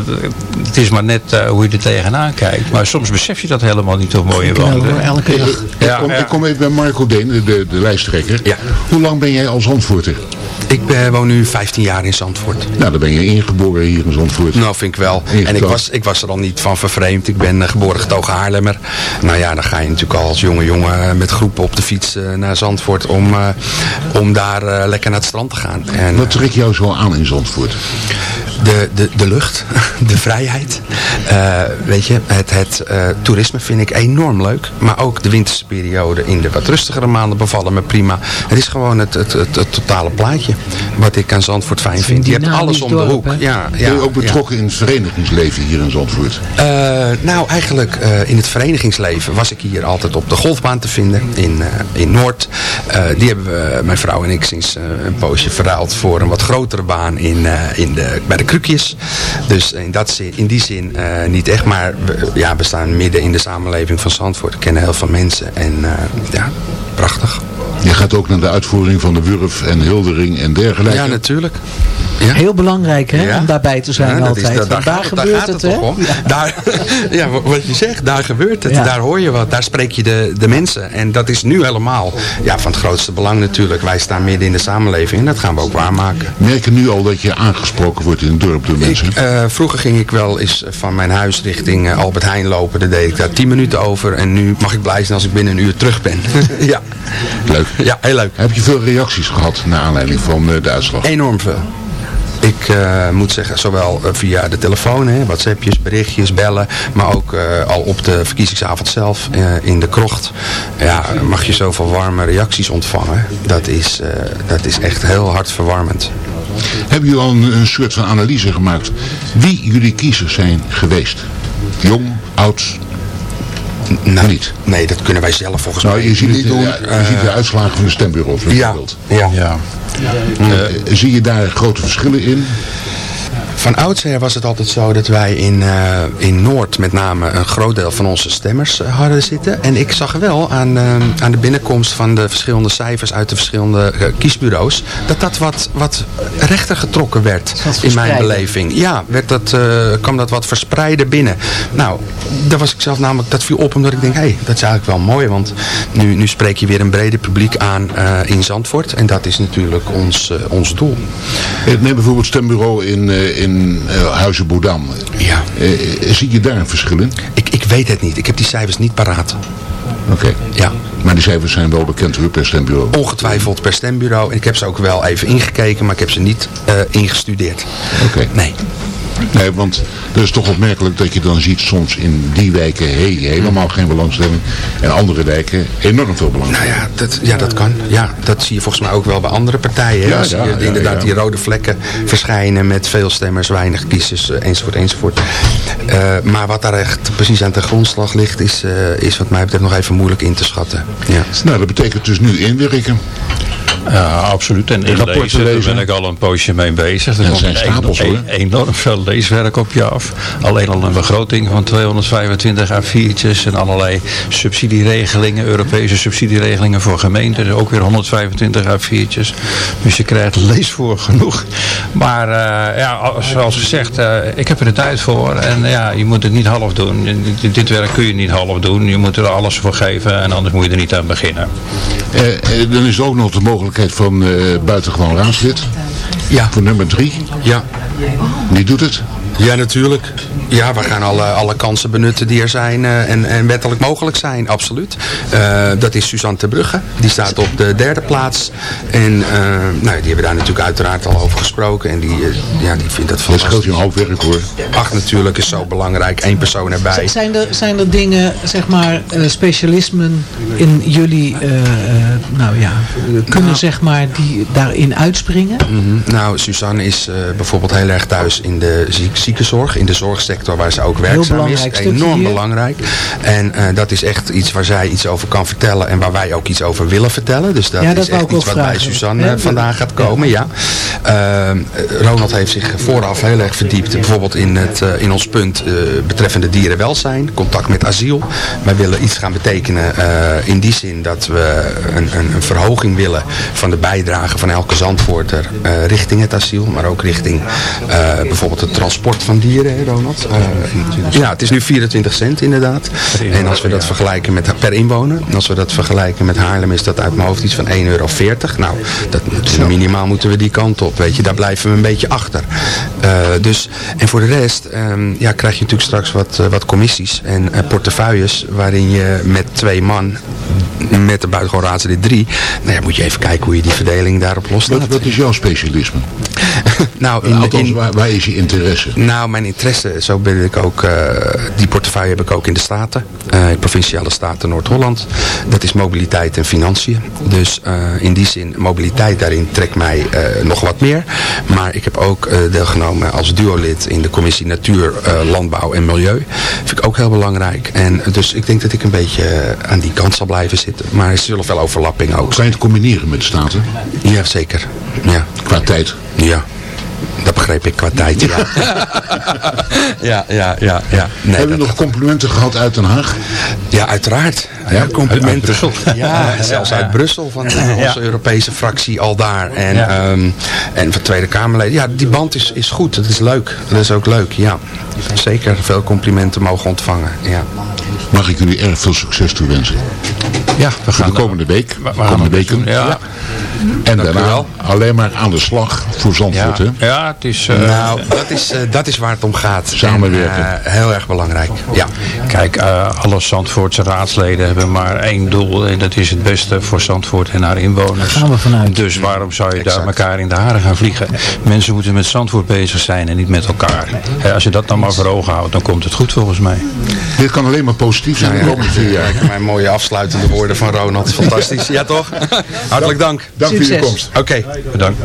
het is maar net eh, hoe je er tegenaan kijkt. Maar soms besef je dat helemaal niet hoe mooi je woont. hè. elke dag. Ik, Ja, kom, ja. ik kom even bij Marco Deen, de, de, de lijsttrekker. Ja. Hoe lang ben jij al Zandvoorter? Ik ben, woon nu 15 jaar in Zandvoort. Nou, dan ben je ingeboren hier in Zandvoort. Nou, vind ik wel. En ik was, ik was er al niet van vervreemd. Ik ben eh, geboren getogen Haarlemmer. Nou ja, dan ga je natuurlijk al als jonge jongen eh, met groepen op de fiets eh, naar Zandvoort om, eh, om daar eh, lekker naar het strand te gaan. En, Wat trekt jou zo aan in Zandvoort? De, de, de lucht, de vrijheid. Eh, weet je, het, het eh, toerisme vind ik enorm leuk. Maar ook de winterse periode in de wat rustigere maanden bevallen me prima. Het is gewoon het, het, het, het totale plaatje wat ik aan Zandvoort fijn vind. Je hebt alles om de hoek. hè? Ja, ben ja, je ook ja. betrokken in het verenigingsleven hier in Zandvoort? Eh, nou, eigenlijk eh, in het verenigingsleven was ik hier altijd op de golfbaan te vinden in, eh, in Noord. Eh, die hebben we, mijn vrouw en ik, sinds een poosje verruild voor een wat grotere baan in, eh, in de, bij de Krukjes. Dus in, dat zin, in die zin eh, niet echt, maar we, ja, we staan midden in de samenleving van Zandvoort. We kennen heel veel mensen en eh, ja, prachtig. Je gaat ook naar de uitvoering van de Wurf en Hildering en dergelijke. Ja, natuurlijk. Ja. Heel belangrijk hè, Ja. om daarbij te zijn Ja, dat is- altijd. daar, Want daar, gaat, daar gebeurt gaat het, hè? toch om. Daar, ja, wat je zegt, daar gebeurt het. Ja. Daar hoor je wat. Daar spreek je de, de mensen. En dat is nu helemaal ja, van het grootste belang natuurlijk. Wij staan midden in de samenleving en dat gaan we ook waarmaken. Merk je nu al dat je aangesproken wordt in het dorp mensen? Ik, eh, vroeger ging ik wel eens van mijn huis richting eh, Albert Heijn lopen. Daar deed ik daar 10 minuten over. En nu mag ik blij zijn als ik binnen een uur terug ben. ja. Leuk. ja, heel leuk. Heb je veel reacties gehad naar aanleiding van eh, de uitslag? Enorm veel. Ik eh, moet zeggen, zowel eh, via de telefoon, hè, whatsappjes, berichtjes, bellen, maar ook eh, al op de verkiezingsavond zelf in de krocht. Ja, mag je zoveel warme reacties ontvangen. Dat is, dat is echt heel hartverwarmend. Hebben jullie al een, een soort van analyse gemaakt wie jullie kiezers zijn geweest? Jong, oud? Nou, niet. Nee, dat kunnen wij zelf volgens Nou, mij je ziet, niet het, doen. ja, je ziet de uitslagen van de stembureaus ja, bijvoorbeeld. ja. Ja. Eh, zie je daar grote verschillen in? Van oudsher was het altijd zo dat wij in, eh, in Noord met name een groot deel van onze stemmers eh, hadden zitten. En ik zag wel aan, eh, aan de binnenkomst van de verschillende cijfers uit de verschillende kiesbureaus... dat dat wat, wat rechter getrokken werd in mijn beleving. Ja, werd dat, eh, kwam dat wat verspreider binnen. Nou, daar was ik zelf namelijk, dat viel op omdat ik denk... hé, hey, dat is eigenlijk wel mooi, want nu, nu spreek je weer een breder publiek aan eh, in Zandvoort. En dat is natuurlijk ons, ons doel. Neem bijvoorbeeld stembureau in, eh, in eh, Huizen Boedam. Ja. Eh, zie je daar een verschil in? Ik, ik weet het niet. Ik heb die cijfers niet paraat. Oké. Ja, Maar die cijfers zijn wel bekend per stembureau. ongetwijfeld per stembureau. En ik heb ze ook wel even ingekeken, maar ik heb ze niet eh, ingestudeerd. Oké. Nee. Nee, want dat is toch opmerkelijk dat je dan ziet soms in die wijken hey, helemaal geen belangstelling. En andere wijken enorm veel belangstelling. Nou ja dat, ja, dat kan. Ja, dat zie je volgens mij ook wel bij andere partijen. Ja, ja, je ja, inderdaad die rode vlekken verschijnen met veel stemmers, weinig kiezers, eh, enzovoort, enzovoort. Eh, maar wat daar echt precies aan de grondslag ligt, is, eh, is wat mij betreft nog even moeilijk in te schatten. Ja. Nou, dat betekent dus nu inwerken. Ja, absoluut. En in rapporten lezen, ben ik al een poosje mee bezig. Er komt zijn stapels, een- hoor. een- enorm veel leeswerk op je af. Alleen al een begroting van 225 A4'tjes en allerlei subsidieregelingen, Europese subsidieregelingen voor gemeenten. Ook weer 125 A4'tjes. Dus je krijgt leesvoer genoeg. Maar eh, ja, zoals gezegd, eh, ik heb er de tijd voor. En ja, je moet het niet half doen. Dit- Dit werk kun je niet half doen. Je moet er alles voor geven en anders moet je er niet aan beginnen. Eh, eh, dan is er ook nog de mogelijkheid van eh buitengewoon raadslid. Ja. Voor nummer drie. Ja. Wie doet het? Ja, natuurlijk. Ja, we gaan alle, alle kansen benutten die er zijn eh, en, en wettelijk mogelijk zijn, absoluut. Eh, dat is Suzanne Terbrugge. Die staat op de derde plaats. En eh, nou, die hebben daar natuurlijk uiteraard al over gesproken. En die, ja, die vindt dat Dat scheelt je een hoop werk hoor. Ach, natuurlijk is zo belangrijk. Één persoon erbij. Zijn er, zijn er dingen, zeg maar, eh, specialismen in jullie, eh, eh, nou ja, kunnen zeg maar, die daarin uitspringen? Mhm. Nou, Suzanne is eh, bijvoorbeeld heel erg thuis in de ziek ziekenzorg, in de zorgsector waar ze ook werkzaam is. Enorm belangrijk. En eh, dat is echt iets waar zij iets over kan vertellen en waar wij ook iets over willen vertellen. Dus dat, Ja, dat is echt iets wat bij. Suzanne eh, vandaag gaat komen, ja. Eh, Ronald heeft zich vooraf heel erg verdiept, bijvoorbeeld in, het, in ons punt betreffende dierenwelzijn, contact met asiel. Wij willen iets gaan betekenen in die zin dat we een, een, een verhoging willen van de bijdrage van elke Zandvoorter richting het asiel, maar ook richting bijvoorbeeld het transport van dieren, hè, Ronald? Eh, ja, het is nu 24 cent inderdaad. En als we dat vergelijken met per inwoner, als we dat vergelijken met Haarlem, is dat uit mijn hoofd iets van 1,40 euro. Nou, dat, minimaal moeten we die kant op, weet je. Daar blijven we een beetje achter. Eh, dus, en voor de rest ehm, ja, krijg je natuurlijk straks wat, eh, wat commissies en eh, portefeuilles waarin je met twee man, met de buitengewoon raadslid drie, nou ja, moet je even kijken hoe je die verdeling daarop loslaat. Wat, wat is jouw specialisme? nou, in, Althans, in- waar, waar is je interesse? Nou, mijn interesse, zo ben ik ook, eh, die portefeuille heb ik ook in de Staten. eh provinciale Staten Noord-Holland. Dat is mobiliteit en financiën. Dus eh, in die zin, mobiliteit daarin trekt mij nog wat meer. Maar ik heb ook deelgenomen als duolid in de commissie Natuur, Landbouw en Milieu. Vind ik ook heel belangrijk. En dus ik denk dat ik een beetje aan die kant zal blijven zitten. Maar er zullen veel overlapping ook. Kan je het combineren met de Staten? Ja, zeker. Ja. Qua tijd? Ja. Dat begreep ik qua tijd, ja. ja, ja, ja, ja. Nee, Hebben we nog complimenten gehad uit Den Haag? Ja, uiteraard. Ja, Ja, complimenten. uit Brussel. Ja, zelfs uit Brussel van onze Europese fractie al daar. En, ehm, en van Tweede Kamerleden. Ja, die band is, is goed. Dat is leuk. Dat is ook leuk, ja. Zeker veel complimenten mogen ontvangen. Ja, Mag ik jullie erg veel succes toewensen? Ja, we gaan de komende week, we gaan komende weken. ja. En Dank daarna wel. alleen maar aan de slag voor Zandvoort. Ja, Hè? ja, het is... eh, nou, dat is, eh, dat is waar het om gaat. Samenwerken. En, eh, heel erg belangrijk. Ja. Kijk, eh, alle Zandvoortse raadsleden hebben maar één doel. En dat is het beste voor Zandvoort en haar inwoners. Gaan we vanuit. Dus waarom zou je daar elkaar in de haren gaan vliegen? Mensen moeten met Zandvoort bezig zijn en niet met elkaar. Hè, als je dat dan maar voor ogen houdt, dan komt het goed volgens mij. Dit kan alleen maar positief zijn de komende vier jaar. Kijk, mijn mooie afsluitende woorden van Ronald. Fantastisch. Ja, toch? Hartelijk dank. Dank voor je komst. Oké. Bedankt.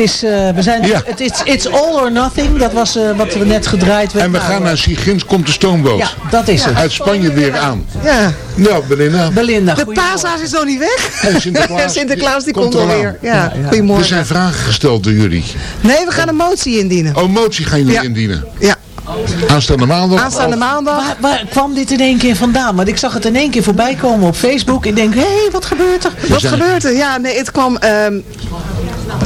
Is, eh, we zijn, het is It's All or Nothing. Dat was eh, wat we net gedraaid werden. En we gaan naar Sigins komt de stoomboot. Ja, dat is het. Uit Spanje weer aan. Ja. Nou, Belinda. Belinda, De paashaas is nog niet weg. En Sinterklaas, Sinterklaas die komt komt alweer. Ja, Er goedemorgen. zijn vragen gesteld door jullie. Nee, we gaan een motie indienen. Oh, motie gaan jullie Ja. indienen. Ja. Aanstaande maandag. Aanstaande maandag. Waar, waar kwam dit in één keer vandaan? Want ik zag het in één keer voorbij komen op Facebook. Ik denk, hé, hey, wat gebeurt er? Wat gebeurt er? Ja, nee, het kwam... ehm,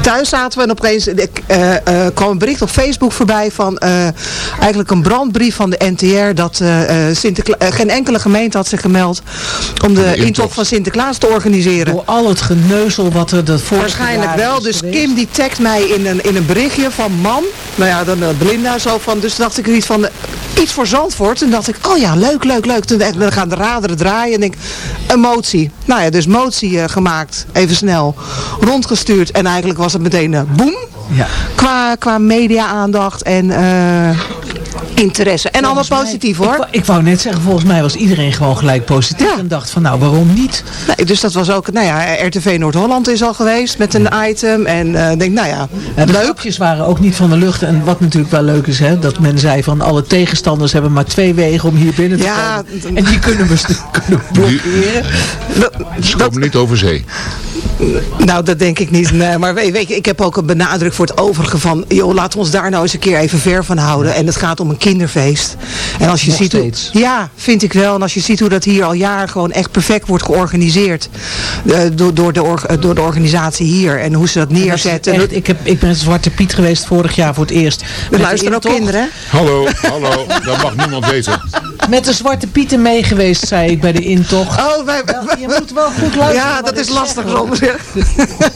thuis zaten we en opeens eh, eh, eh, kwam een bericht op Facebook voorbij van eh, eigenlijk een brandbrief van de NTR dat eh, eh, eh, geen enkele gemeente had zich gemeld om de, intocht van Sinterklaas te organiseren. Door al het geneuzel wat er dat voor Waarschijnlijk wel. Dus Kim die tagt mij in een, in een berichtje van man. Nou ja, dan uh, Belinda zo van. Dus dacht ik er iets van. Iets voor Zandvoort. En dacht ik, oh ja, leuk, leuk, leuk. Toen echt, we gaan de raderen draaien. En denk, een motie. Nou ja, dus motie eh, gemaakt. Even snel. Rondgestuurd. En eigenlijk was het meteen een boem. Ja. Qua, qua media-aandacht en eh, interesse. En allemaal positief hoor. Ik, wou- ik wou net zeggen, volgens mij was iedereen gewoon gelijk positief. En dacht van, nou, waarom niet? Nee, dus dat was ook, nou ja, RTV Noord-Holland is al geweest met een item. En eh, denk, nou ja, Ja, de grapjes waren ook niet van de lucht. En wat natuurlijk wel leuk is, hè, dat men zei van alle tegenstanders hebben maar twee wegen om hier binnen te Ja, komen. En die kunnen we, kunnen we blokkeren. Ze komen niet over zee. Nou, dat denk ik niet. Nee, maar weet, weet je, ik heb ook een benadruk voor het overige van... joh, laten we ons daar nou eens een keer even ver van houden. En het gaat om een kinderfeest. En als je Nog ziet hoe- ja, vind ik wel. En als je ziet hoe dat hier al jaren gewoon echt perfect wordt georganiseerd... eh, door, door, de or- eh, door de organisatie hier. En hoe ze dat neerzetten. echt- ik, heb, ik ben Zwarte Piet geweest vorig jaar voor het eerst. er de luisteren ook kinderen? Hallo, hallo. Dat mag niemand weten. Met de Zwarte Pieten mee geweest, zei ik bij de intocht. Oh, wij, je moet wel goed luisteren. Ja, dat is lastig soms.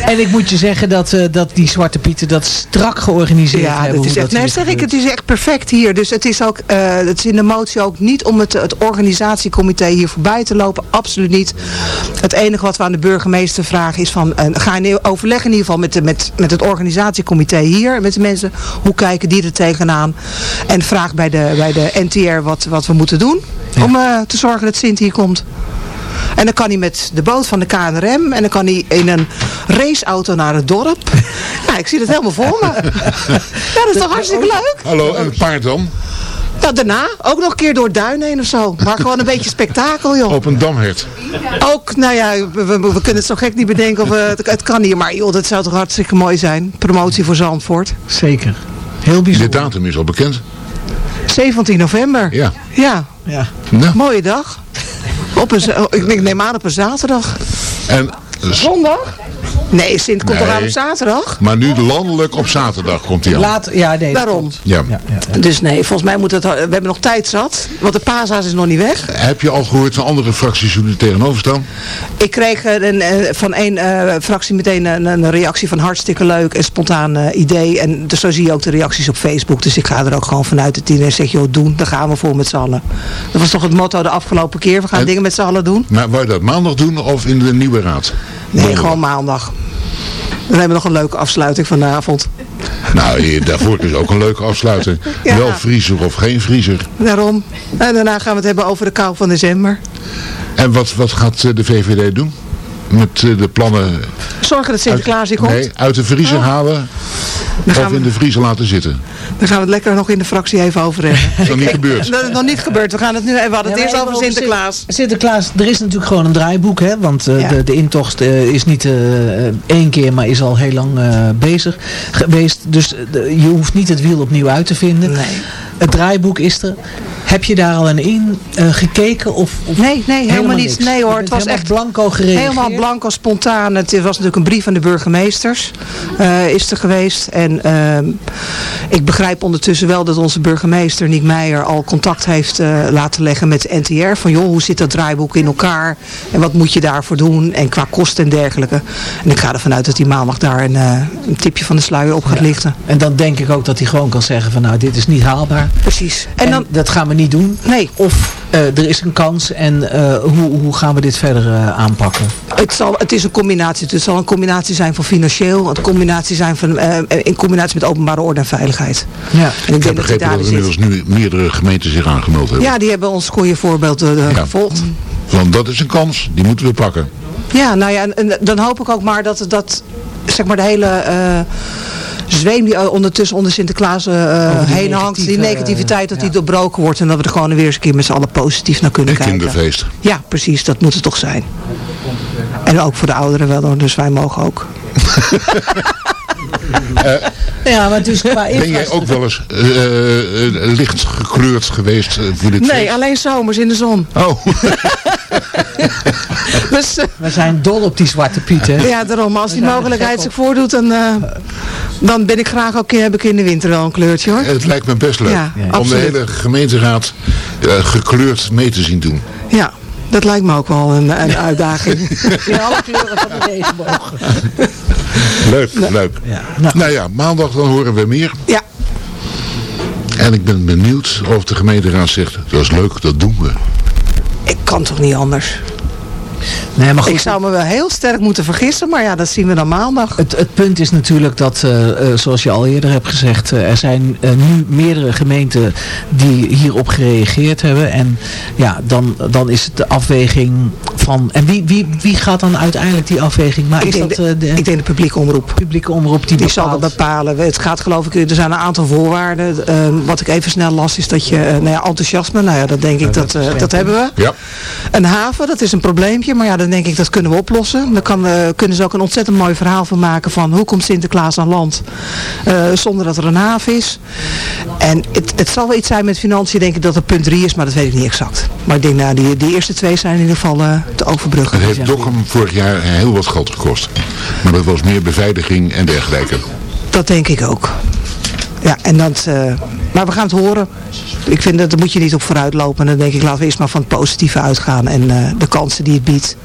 En ik moet je zeggen dat, eh, dat die Zwarte Pieten dat strak georganiseerd Ja, hebben. dat is echt, nee, hier zeg ik, het is echt perfect hier. Dus het is ook, eh, het is in de motie ook niet om het, het organisatiecomité hier voorbij te lopen. Absoluut niet. Het enige wat we aan de burgemeester vragen is van, eh, ga in overleg in ieder geval met, de, met, met het organisatiecomité hier. Met de mensen, hoe kijken die er tegenaan? En vraag bij de, bij de NTR wat, wat we moeten doen om te zorgen dat Sint hier komt. En dan kan hij met de boot van de KNRM. En dan kan hij in een raceauto naar het dorp. Ja, ik zie het helemaal voor me. Ja, dat is toch hartstikke leuk? Hallo, en het paard dan? Ja, daarna ook nog een keer door het duin heen of zo. Maar gewoon een beetje spektakel, joh. Op een damhert. Ook, nou ja, we, we- we kunnen het zo gek niet bedenken. Of, eh, het, het kan hier, maar joh, dat zou toch hartstikke mooi zijn. Promotie voor Zandvoort. Zeker. Heel De bijzonder. datum is al bekend. 17 november. Ja. Ja, Ja. Nou, mooie dag. Op een, oh, ik neem aan op een zaterdag. en, Zondag? Nee, Sint komt toch Nee. aan op zaterdag? maar nu landelijk op zaterdag komt hij aan. Laat, ja, nee, dat Daarom. Ja. Ja, ja, ja. Dus nee, volgens mij moet het, we hebben nog tijd zat. Want de paashaas is nog niet weg. Heb je al gehoord van andere fracties hoe die tegenover staan? Ik kreeg eh, een, eh, van één eh, fractie meteen een, een reactie van hartstikke leuk en spontaan eh, idee. En dus zo zie je ook de reacties op Facebook. Dus ik ga er ook gewoon vanuit dat iedereen zegt, joh, doen. Daar gaan we voor met z'n allen. Dat was toch het motto de afgelopen keer. We gaan En- dingen met z'n allen doen. Maar wou je dat maandag doen of in de nieuwe raad? Nee, gewoon maandag. Dan hebben we nog een leuke afsluiting vanavond. Nou, daarvoor is ook een leuke afsluiting. Ja. Wel vriezer of geen vriezer. Daarom. En daarna gaan we het hebben over de kou van december. En wat, wat gaat eh, de VVD doen? Met eh, de plannen Zorgen dat Sinterklaas hier komt. nee, uit de vriezer Oh. halen Dan of we- in de vriezer laten zitten? Daar gaan we het lekker nog in de fractie even over hebben. Dat is nog niet gebeurd. Dat is nog niet gebeurd. We gaan het nu we hadden het Ja, eerst over Sinterklaas. Sin- Sinterklaas, er is natuurlijk gewoon een draaiboek, hè? want eh, Ja. de, de intocht eh, is niet eh, één keer, maar is al heel lang eh, bezig geweest. Dus je hoeft niet het wiel opnieuw uit te vinden. Nee. Het draaiboek is er. Heb je daar al een in eh, gekeken? Of, of Nee, nee, helemaal, niet. Nee hoor, het was echt blanco gereageerd. Helemaal blanco, spontaan. Het was natuurlijk een brief aan de burgemeesters. eh, is er geweest. En ehm, ik begrijp ondertussen wel dat onze burgemeester, Niek Meijer, al contact heeft eh, laten leggen met de NTR. Van joh, hoe zit dat draaiboek in elkaar? En wat moet je daarvoor doen? En qua kosten en dergelijke. En ik ga ervan uit dat hij maandag daar een, een tipje van de sluier op gaat lichten. En dan denk ik ook dat hij gewoon kan zeggen van nou dit is niet haalbaar. Precies. En, En dan, dat gaan we niet doen. nee, Of eh, er is een kans en eh, hoe, hoe gaan we dit verder eh, aanpakken? Het, zal, het is een combinatie. Het zal een combinatie zijn van financieel, een combinatie zijn van, eh, in combinatie met openbare orde en veiligheid. Ja. En ik Ik denk heb dat begrepen daar dat zit. inmiddels nu meerdere gemeenten zich aangemeld hebben. Ja, die hebben ons goede voorbeeld Ja. gevolgd. Want dat is een kans, die moeten we pakken. Ja, nou ja, en, en dan hoop ik ook maar dat, dat zeg maar de hele eh, zweem die eh, ondertussen onder Sinterklaas eh, die heen hangt, die negatieve, negativiteit, dat ja. die doorbroken wordt en dat we er gewoon weer eens een keer met z'n allen positief naar kunnen Een kijken. kinderfeest. Ja, precies, dat moet het toch zijn. En ook voor de ouderen wel, hoor, dus wij mogen ook. Ja, maar dus qua Ben jij ook wel eens eh, eh, eh, licht gekleurd geweest eh, voor dit Nee, feest? alleen zomers in de zon. Oh, Dus, eh, We zijn dol op die zwarte piet, hè? ja, daarom, als die mogelijkheid zich voordoet, dan, eh, dan ben ik graag ook, heb ik in de winter wel een kleurtje hoor. het lijkt me best leuk Ja, om de hele gemeenteraad eh, gekleurd mee te zien doen. Ja, dat lijkt me ook wel een, een uitdaging. In alle kleuren van de regenboog. Leuk, leuk. Ja, nou, Nou ja, maandag dan horen we meer. Ja, En ik ben benieuwd of de gemeenteraad zegt, dat is leuk, dat doen we. ik kan toch niet anders. Nee, maar goed, Ik zou me wel heel sterk moeten vergissen, maar ja, dat zien we dan maandag. Het, het punt is natuurlijk dat, eh, eh, zoals je al eerder hebt gezegd, eh, er zijn nu meerdere gemeenten die hierop gereageerd hebben. En ja, dan, dan is het de afweging van... En wie, wie, wie gaat dan uiteindelijk die afweging maken? Ik Is denk, dat de, eh, de, ik denk de publieke omroep. publieke omroep die, Die zal dat bepalen. Het gaat geloof ik, er zijn een aantal voorwaarden. Wat ik even snel las is dat je, nou ja, enthousiasme, nou ja, dat denk ik, dat, eh, dat hebben we. Ja, Een haven, dat is een probleempje, maar ja, dan denk ik dat kunnen we oplossen. Dan kan, eh, kunnen ze ook een ontzettend mooi verhaal van maken van hoe komt Sinterklaas aan land eh, zonder dat er een haven is. En het, het zal wel iets zijn met financiën, denk ik dat het punt 3 is, maar dat weet ik niet exact. Maar ik denk, nou, die, die eerste twee zijn in ieder geval eh, te overbruggen. het heeft Dokkum vorig jaar heel wat geld gekost. Maar dat was meer beveiliging en dergelijke. Dat denk ik ook. Ja, en dat, maar we gaan het horen. Ik vind dat daar moet je niet op vooruit lopen. En dan denk ik, laten we eerst maar van het positieve uitgaan. En eh, de kansen die het biedt.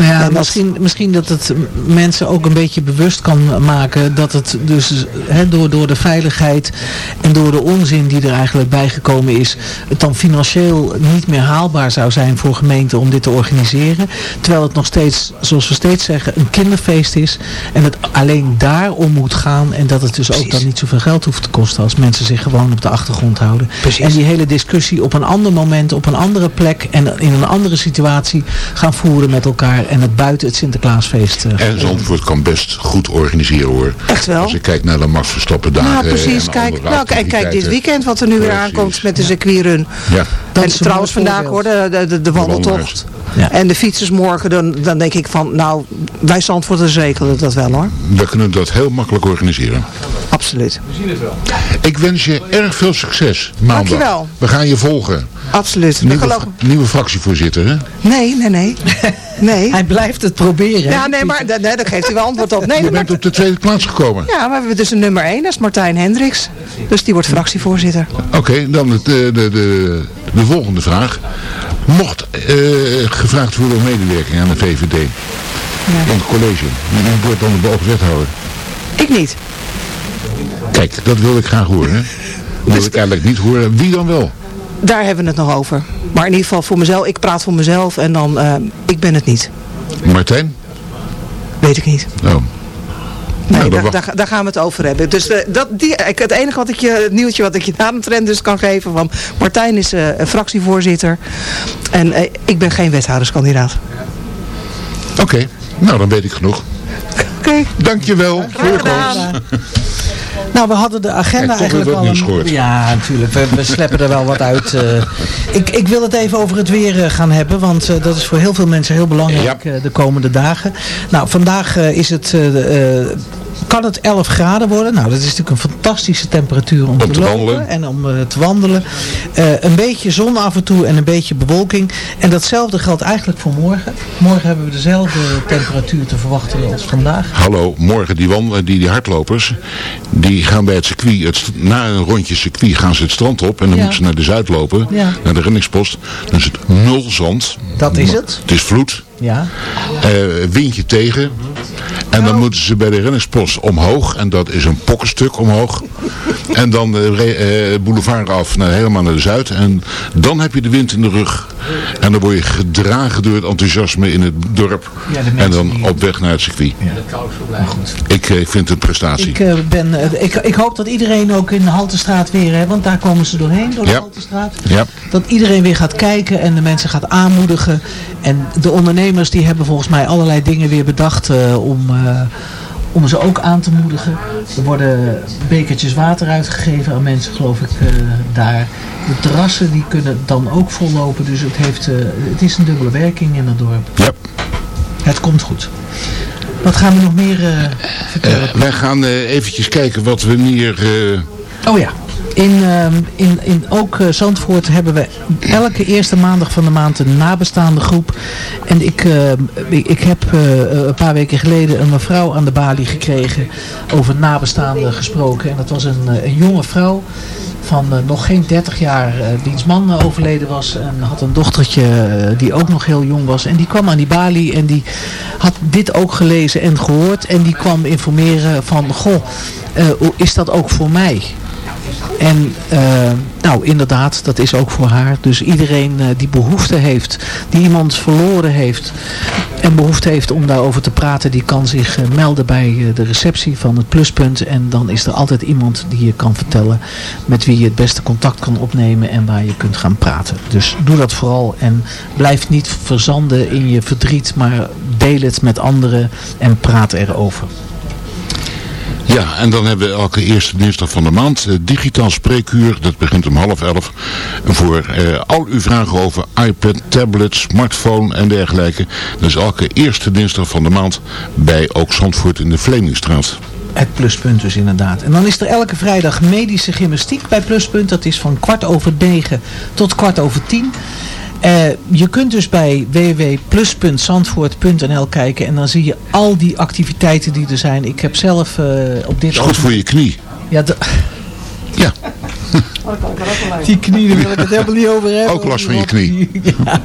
Ja, dat- misschien, misschien dat het mensen ook een beetje bewust kan maken dat het dus hè, door, door de veiligheid en door de onzin die er eigenlijk bijgekomen is, het dan financieel niet meer haalbaar zou zijn voor gemeenten om dit te organiseren. Terwijl het nog steeds, zoals we steeds zeggen, een kinderfeest is en het alleen daarom moet gaan en dat het dus ook dan niet zoveel geld hoeft te kosten als mensen zich gewoon op de achtergrond houden. Precies. En die hele discussie op een ander moment, op een andere plek en in een andere situatie gaan voeren met elkaar en het buiten het Sinterklaasfeest. eh, En Zandvoort kan best goed organiseren hoor. Echt wel. Als je kijkt naar de Max Verstappen dagen. Nou, precies. en Kijk, nou, kijk, kijk dit weekend wat er nu weer Precies. aankomt met de circuitrun. Ja, Dat en trouwens vandaag hoor, de, de, de, de wandeltocht. Ja. En de fietsers morgen, dan, dan denk ik van, nou, wij Zandvoorters regelen dat wel hoor. we kunnen dat heel makkelijk organiseren. Absoluut. Ik wens je erg veel succes maandag. Dankjewel. We gaan je volgen. Absoluut. We Nieuwe, nieuwe fractievoorzitter hè? Nee, nee, nee. Nee. Hij blijft het proberen. Ja, nee, maar nee, daar geeft hij wel antwoord op. Nee, Je bent op de tweede plaats gekomen. ja, maar we hebben dus een nummer 1, dat is Martijn Hendricks. Dus die wordt fractievoorzitter. Oké, dan het, eh, de, de, de volgende vraag. Mocht eh, gevraagd worden om medewerking aan de VVD in het college, wie wordt dan de beoogd-wethouder? Ik niet. Kijk, dat wil ik graag horen. Dat wil ik eigenlijk niet horen. Wie dan wel? Daar hebben we het nog over. Maar in ieder geval voor mezelf, ik praat voor mezelf en dan, eh, ik ben het niet. Martijn? Weet ik niet. Oh. Nee, Nou, daar, daar, daar gaan we het over hebben. Dus eh, dat, die, ik, het enige wat ik je, het nieuwtje wat ik je daaromtrend dus kan geven, want Martijn is eh, fractievoorzitter en ik ben geen wethouderskandidaat. Oké, nou dan weet ik genoeg. Oké. Dankjewel voor je komst. Nou, we hadden de agenda eigenlijk al... een-. Ja, natuurlijk. We, we sleppen er wel wat uit. eh. ik, ik wil het even over het weer eh, gaan hebben. Want eh, dat is voor heel veel mensen heel belangrijk eh, de komende dagen. Nou, vandaag is het... kan het 11 graden worden? Nou, dat is natuurlijk een fantastische temperatuur om, Om te lopen wandelen. en om eh, te wandelen. Eh, een beetje zon af en toe en een beetje bewolking. En datzelfde geldt eigenlijk voor morgen. Morgen hebben we dezelfde temperatuur te verwachten als vandaag. Hallo, morgen die, wandelen, die, die hardlopers, die gaan bij het circuit, het, na een rondje circuit gaan ze het strand op en dan Ja. moeten ze naar de Zuid lopen, Ja. naar de renningspost. Dan is het nul zand. Dat is het. Het is vloed, Ja. eh, windje tegen. En dan moeten ze bij de renningspost omhoog. En dat is een pokkenstuk omhoog. En dan de re- eh, boulevard af, naar, helemaal naar de Zuid. En dan heb je de wind in de rug. En dan word je gedragen door het enthousiasme in het dorp. Ja, en dan op weg naar het circuit. Ik, eh, ik vind het een prestatie. Ik, eh, ben, eh, ik, ik hoop dat iedereen ook in de Haltestraat weer, hè, want daar komen ze doorheen, door de Ja. Haltestraat. Ja. Dat iedereen weer gaat kijken en de mensen gaat aanmoedigen. En de ondernemers die hebben volgens mij allerlei dingen weer bedacht eh, om, eh, om ze ook aan te moedigen. Er worden bekertjes water uitgegeven aan mensen, geloof ik, eh, daar. De terrassen die kunnen dan ook vollopen, dus het, heeft, het is een dubbele werking in het dorp. Ja. Het komt goed. Wat gaan we nog meer vertellen? Wij gaan eventjes kijken wat we hier... Oh ja. In, ehm, in, in ook eh, Zandvoort hebben we elke eerste maandag van de maand een nabestaande groep. En ik, ehm, ik, heb eh, een paar weken geleden een mevrouw aan de balie gekregen over nabestaanden gesproken. En dat was een, eh, een jonge vrouw van eh, nog geen 30 jaar, eh, wiens man eh, overleden was. En had een dochtertje eh, die ook nog heel jong was. En die kwam aan die balie en die had dit ook gelezen en gehoord. En die kwam informeren van, goh, eh, is dat ook voor mij? En eh, nou inderdaad, dat is ook voor haar. Dus iedereen eh, die behoefte heeft, die iemand verloren heeft en behoefte heeft om daarover te praten, die kan zich eh, melden bij de receptie van het pluspunt. En dan is er altijd iemand die je kan vertellen met wie je het beste contact kan opnemen en waar je kunt gaan praten. Dus doe dat vooral en blijf niet verzanden in je verdriet, maar deel het met anderen en praat erover. Ja, en dan hebben we elke eerste dinsdag van de maand eh, digitaal spreekuur. Dat begint om half elf. Voor eh, al uw vragen over iPad, tablet, smartphone en dergelijke. Is elke eerste dinsdag van de maand bij ook Zandvoort in de Vlemingstraat. Het pluspunt dus inderdaad. En dan is er elke vrijdag medische gymnastiek bij pluspunt. Dat is van kwart over negen tot kwart over tien. Eh, je kunt dus bij www.plus.zandvoort.nl kijken en dan zie je al die activiteiten die er zijn. Ik heb zelf eh, op dit is goed voor je knie. Ja, Ja. die knie, daar wil ik het helemaal niet over hebben. Ook last van je knie. Ja.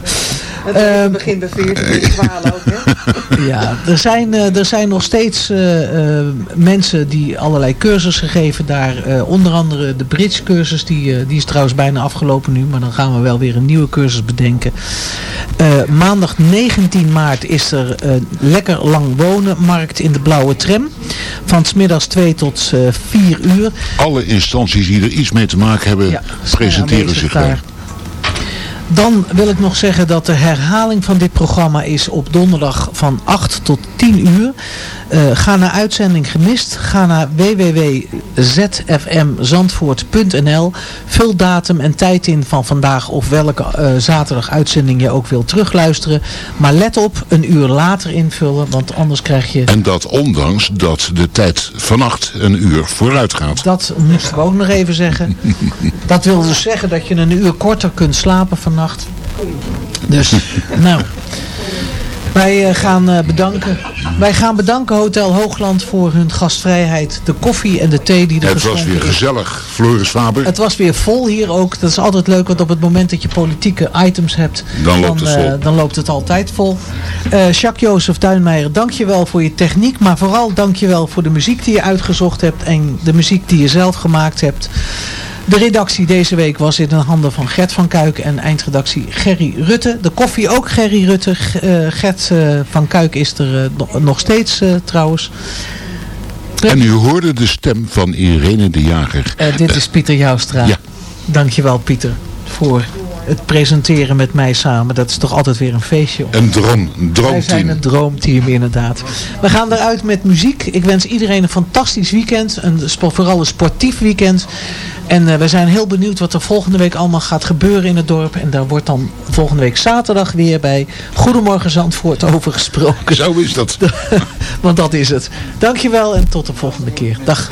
Het begint bij 14 12 ook, hè? Ja, er zijn, eh, er zijn nog steeds eh, eh, mensen die allerlei cursussen geven daar. eh, onder andere de Bridge cursus, die, die is trouwens bijna afgelopen nu. Maar dan gaan we wel weer een nieuwe cursus bedenken. Eh, maandag 19 maart is er Lekker Lang Wonen Markt in de Blauwe Tram. Van 's middags 2 tot eh 4 uur. Alle instanties die er iets mee te maken hebben, presenteren zich daar. Dan wil ik nog zeggen dat de herhaling van dit programma is op donderdag van 8 tot 10 uur. Eh, ga naar uitzending gemist. Ga naar www.zfmzandvoort.nl Vul datum en tijd in van vandaag of welke eh, zaterdag uitzending je ook wilt terugluisteren. Maar let op, een uur later invullen, want anders krijg je... En dat ondanks dat de tijd vannacht een uur vooruit gaat. Dat moest ik ook nog even zeggen. Dat wil dus zeggen dat je een uur korter kunt slapen vannacht. Dus, nou. Wij eh, gaan eh, bedanken. Wij gaan bedanken Hotel Hoogland voor hun gastvrijheid. De koffie en de thee die er Het was weer gezellig, Floris Faber. Het was weer vol hier ook. Dat is altijd leuk, want op het moment dat je politieke items hebt, Dan loopt het eh, vol. dan loopt het altijd vol. Jacques-Jozef Duinmeijer, dankjewel voor je techniek, maar vooral dankjewel voor de muziek die je uitgezocht hebt en de muziek die je zelf gemaakt hebt. De redactie deze week was in de handen van Gert van Kuik en eindredactie Gerry Rutte. De koffie ook Gerry Rutte. Eh, Gert eh, van Kuik is er eh, nog- steeds trouwens. En u hoorde de stem van Irene de Jager. Uh, dit is Pieter Joustra. Ja. Dankjewel Pieter voor het presenteren met mij samen. Dat is toch altijd weer een feestje. Een droom, een droomteam. Wij zijn een droomteam inderdaad. We gaan eruit met muziek. Ik wens iedereen een fantastisch weekend. Een, vooral een sportief weekend. En uh, we zijn heel benieuwd wat er volgende week allemaal gaat gebeuren in het dorp. En daar wordt dan volgende week zaterdag weer bij Goedemorgen Zandvoort over gesproken. Zo is dat. Want dat is het. Dankjewel en tot de volgende keer. Dag.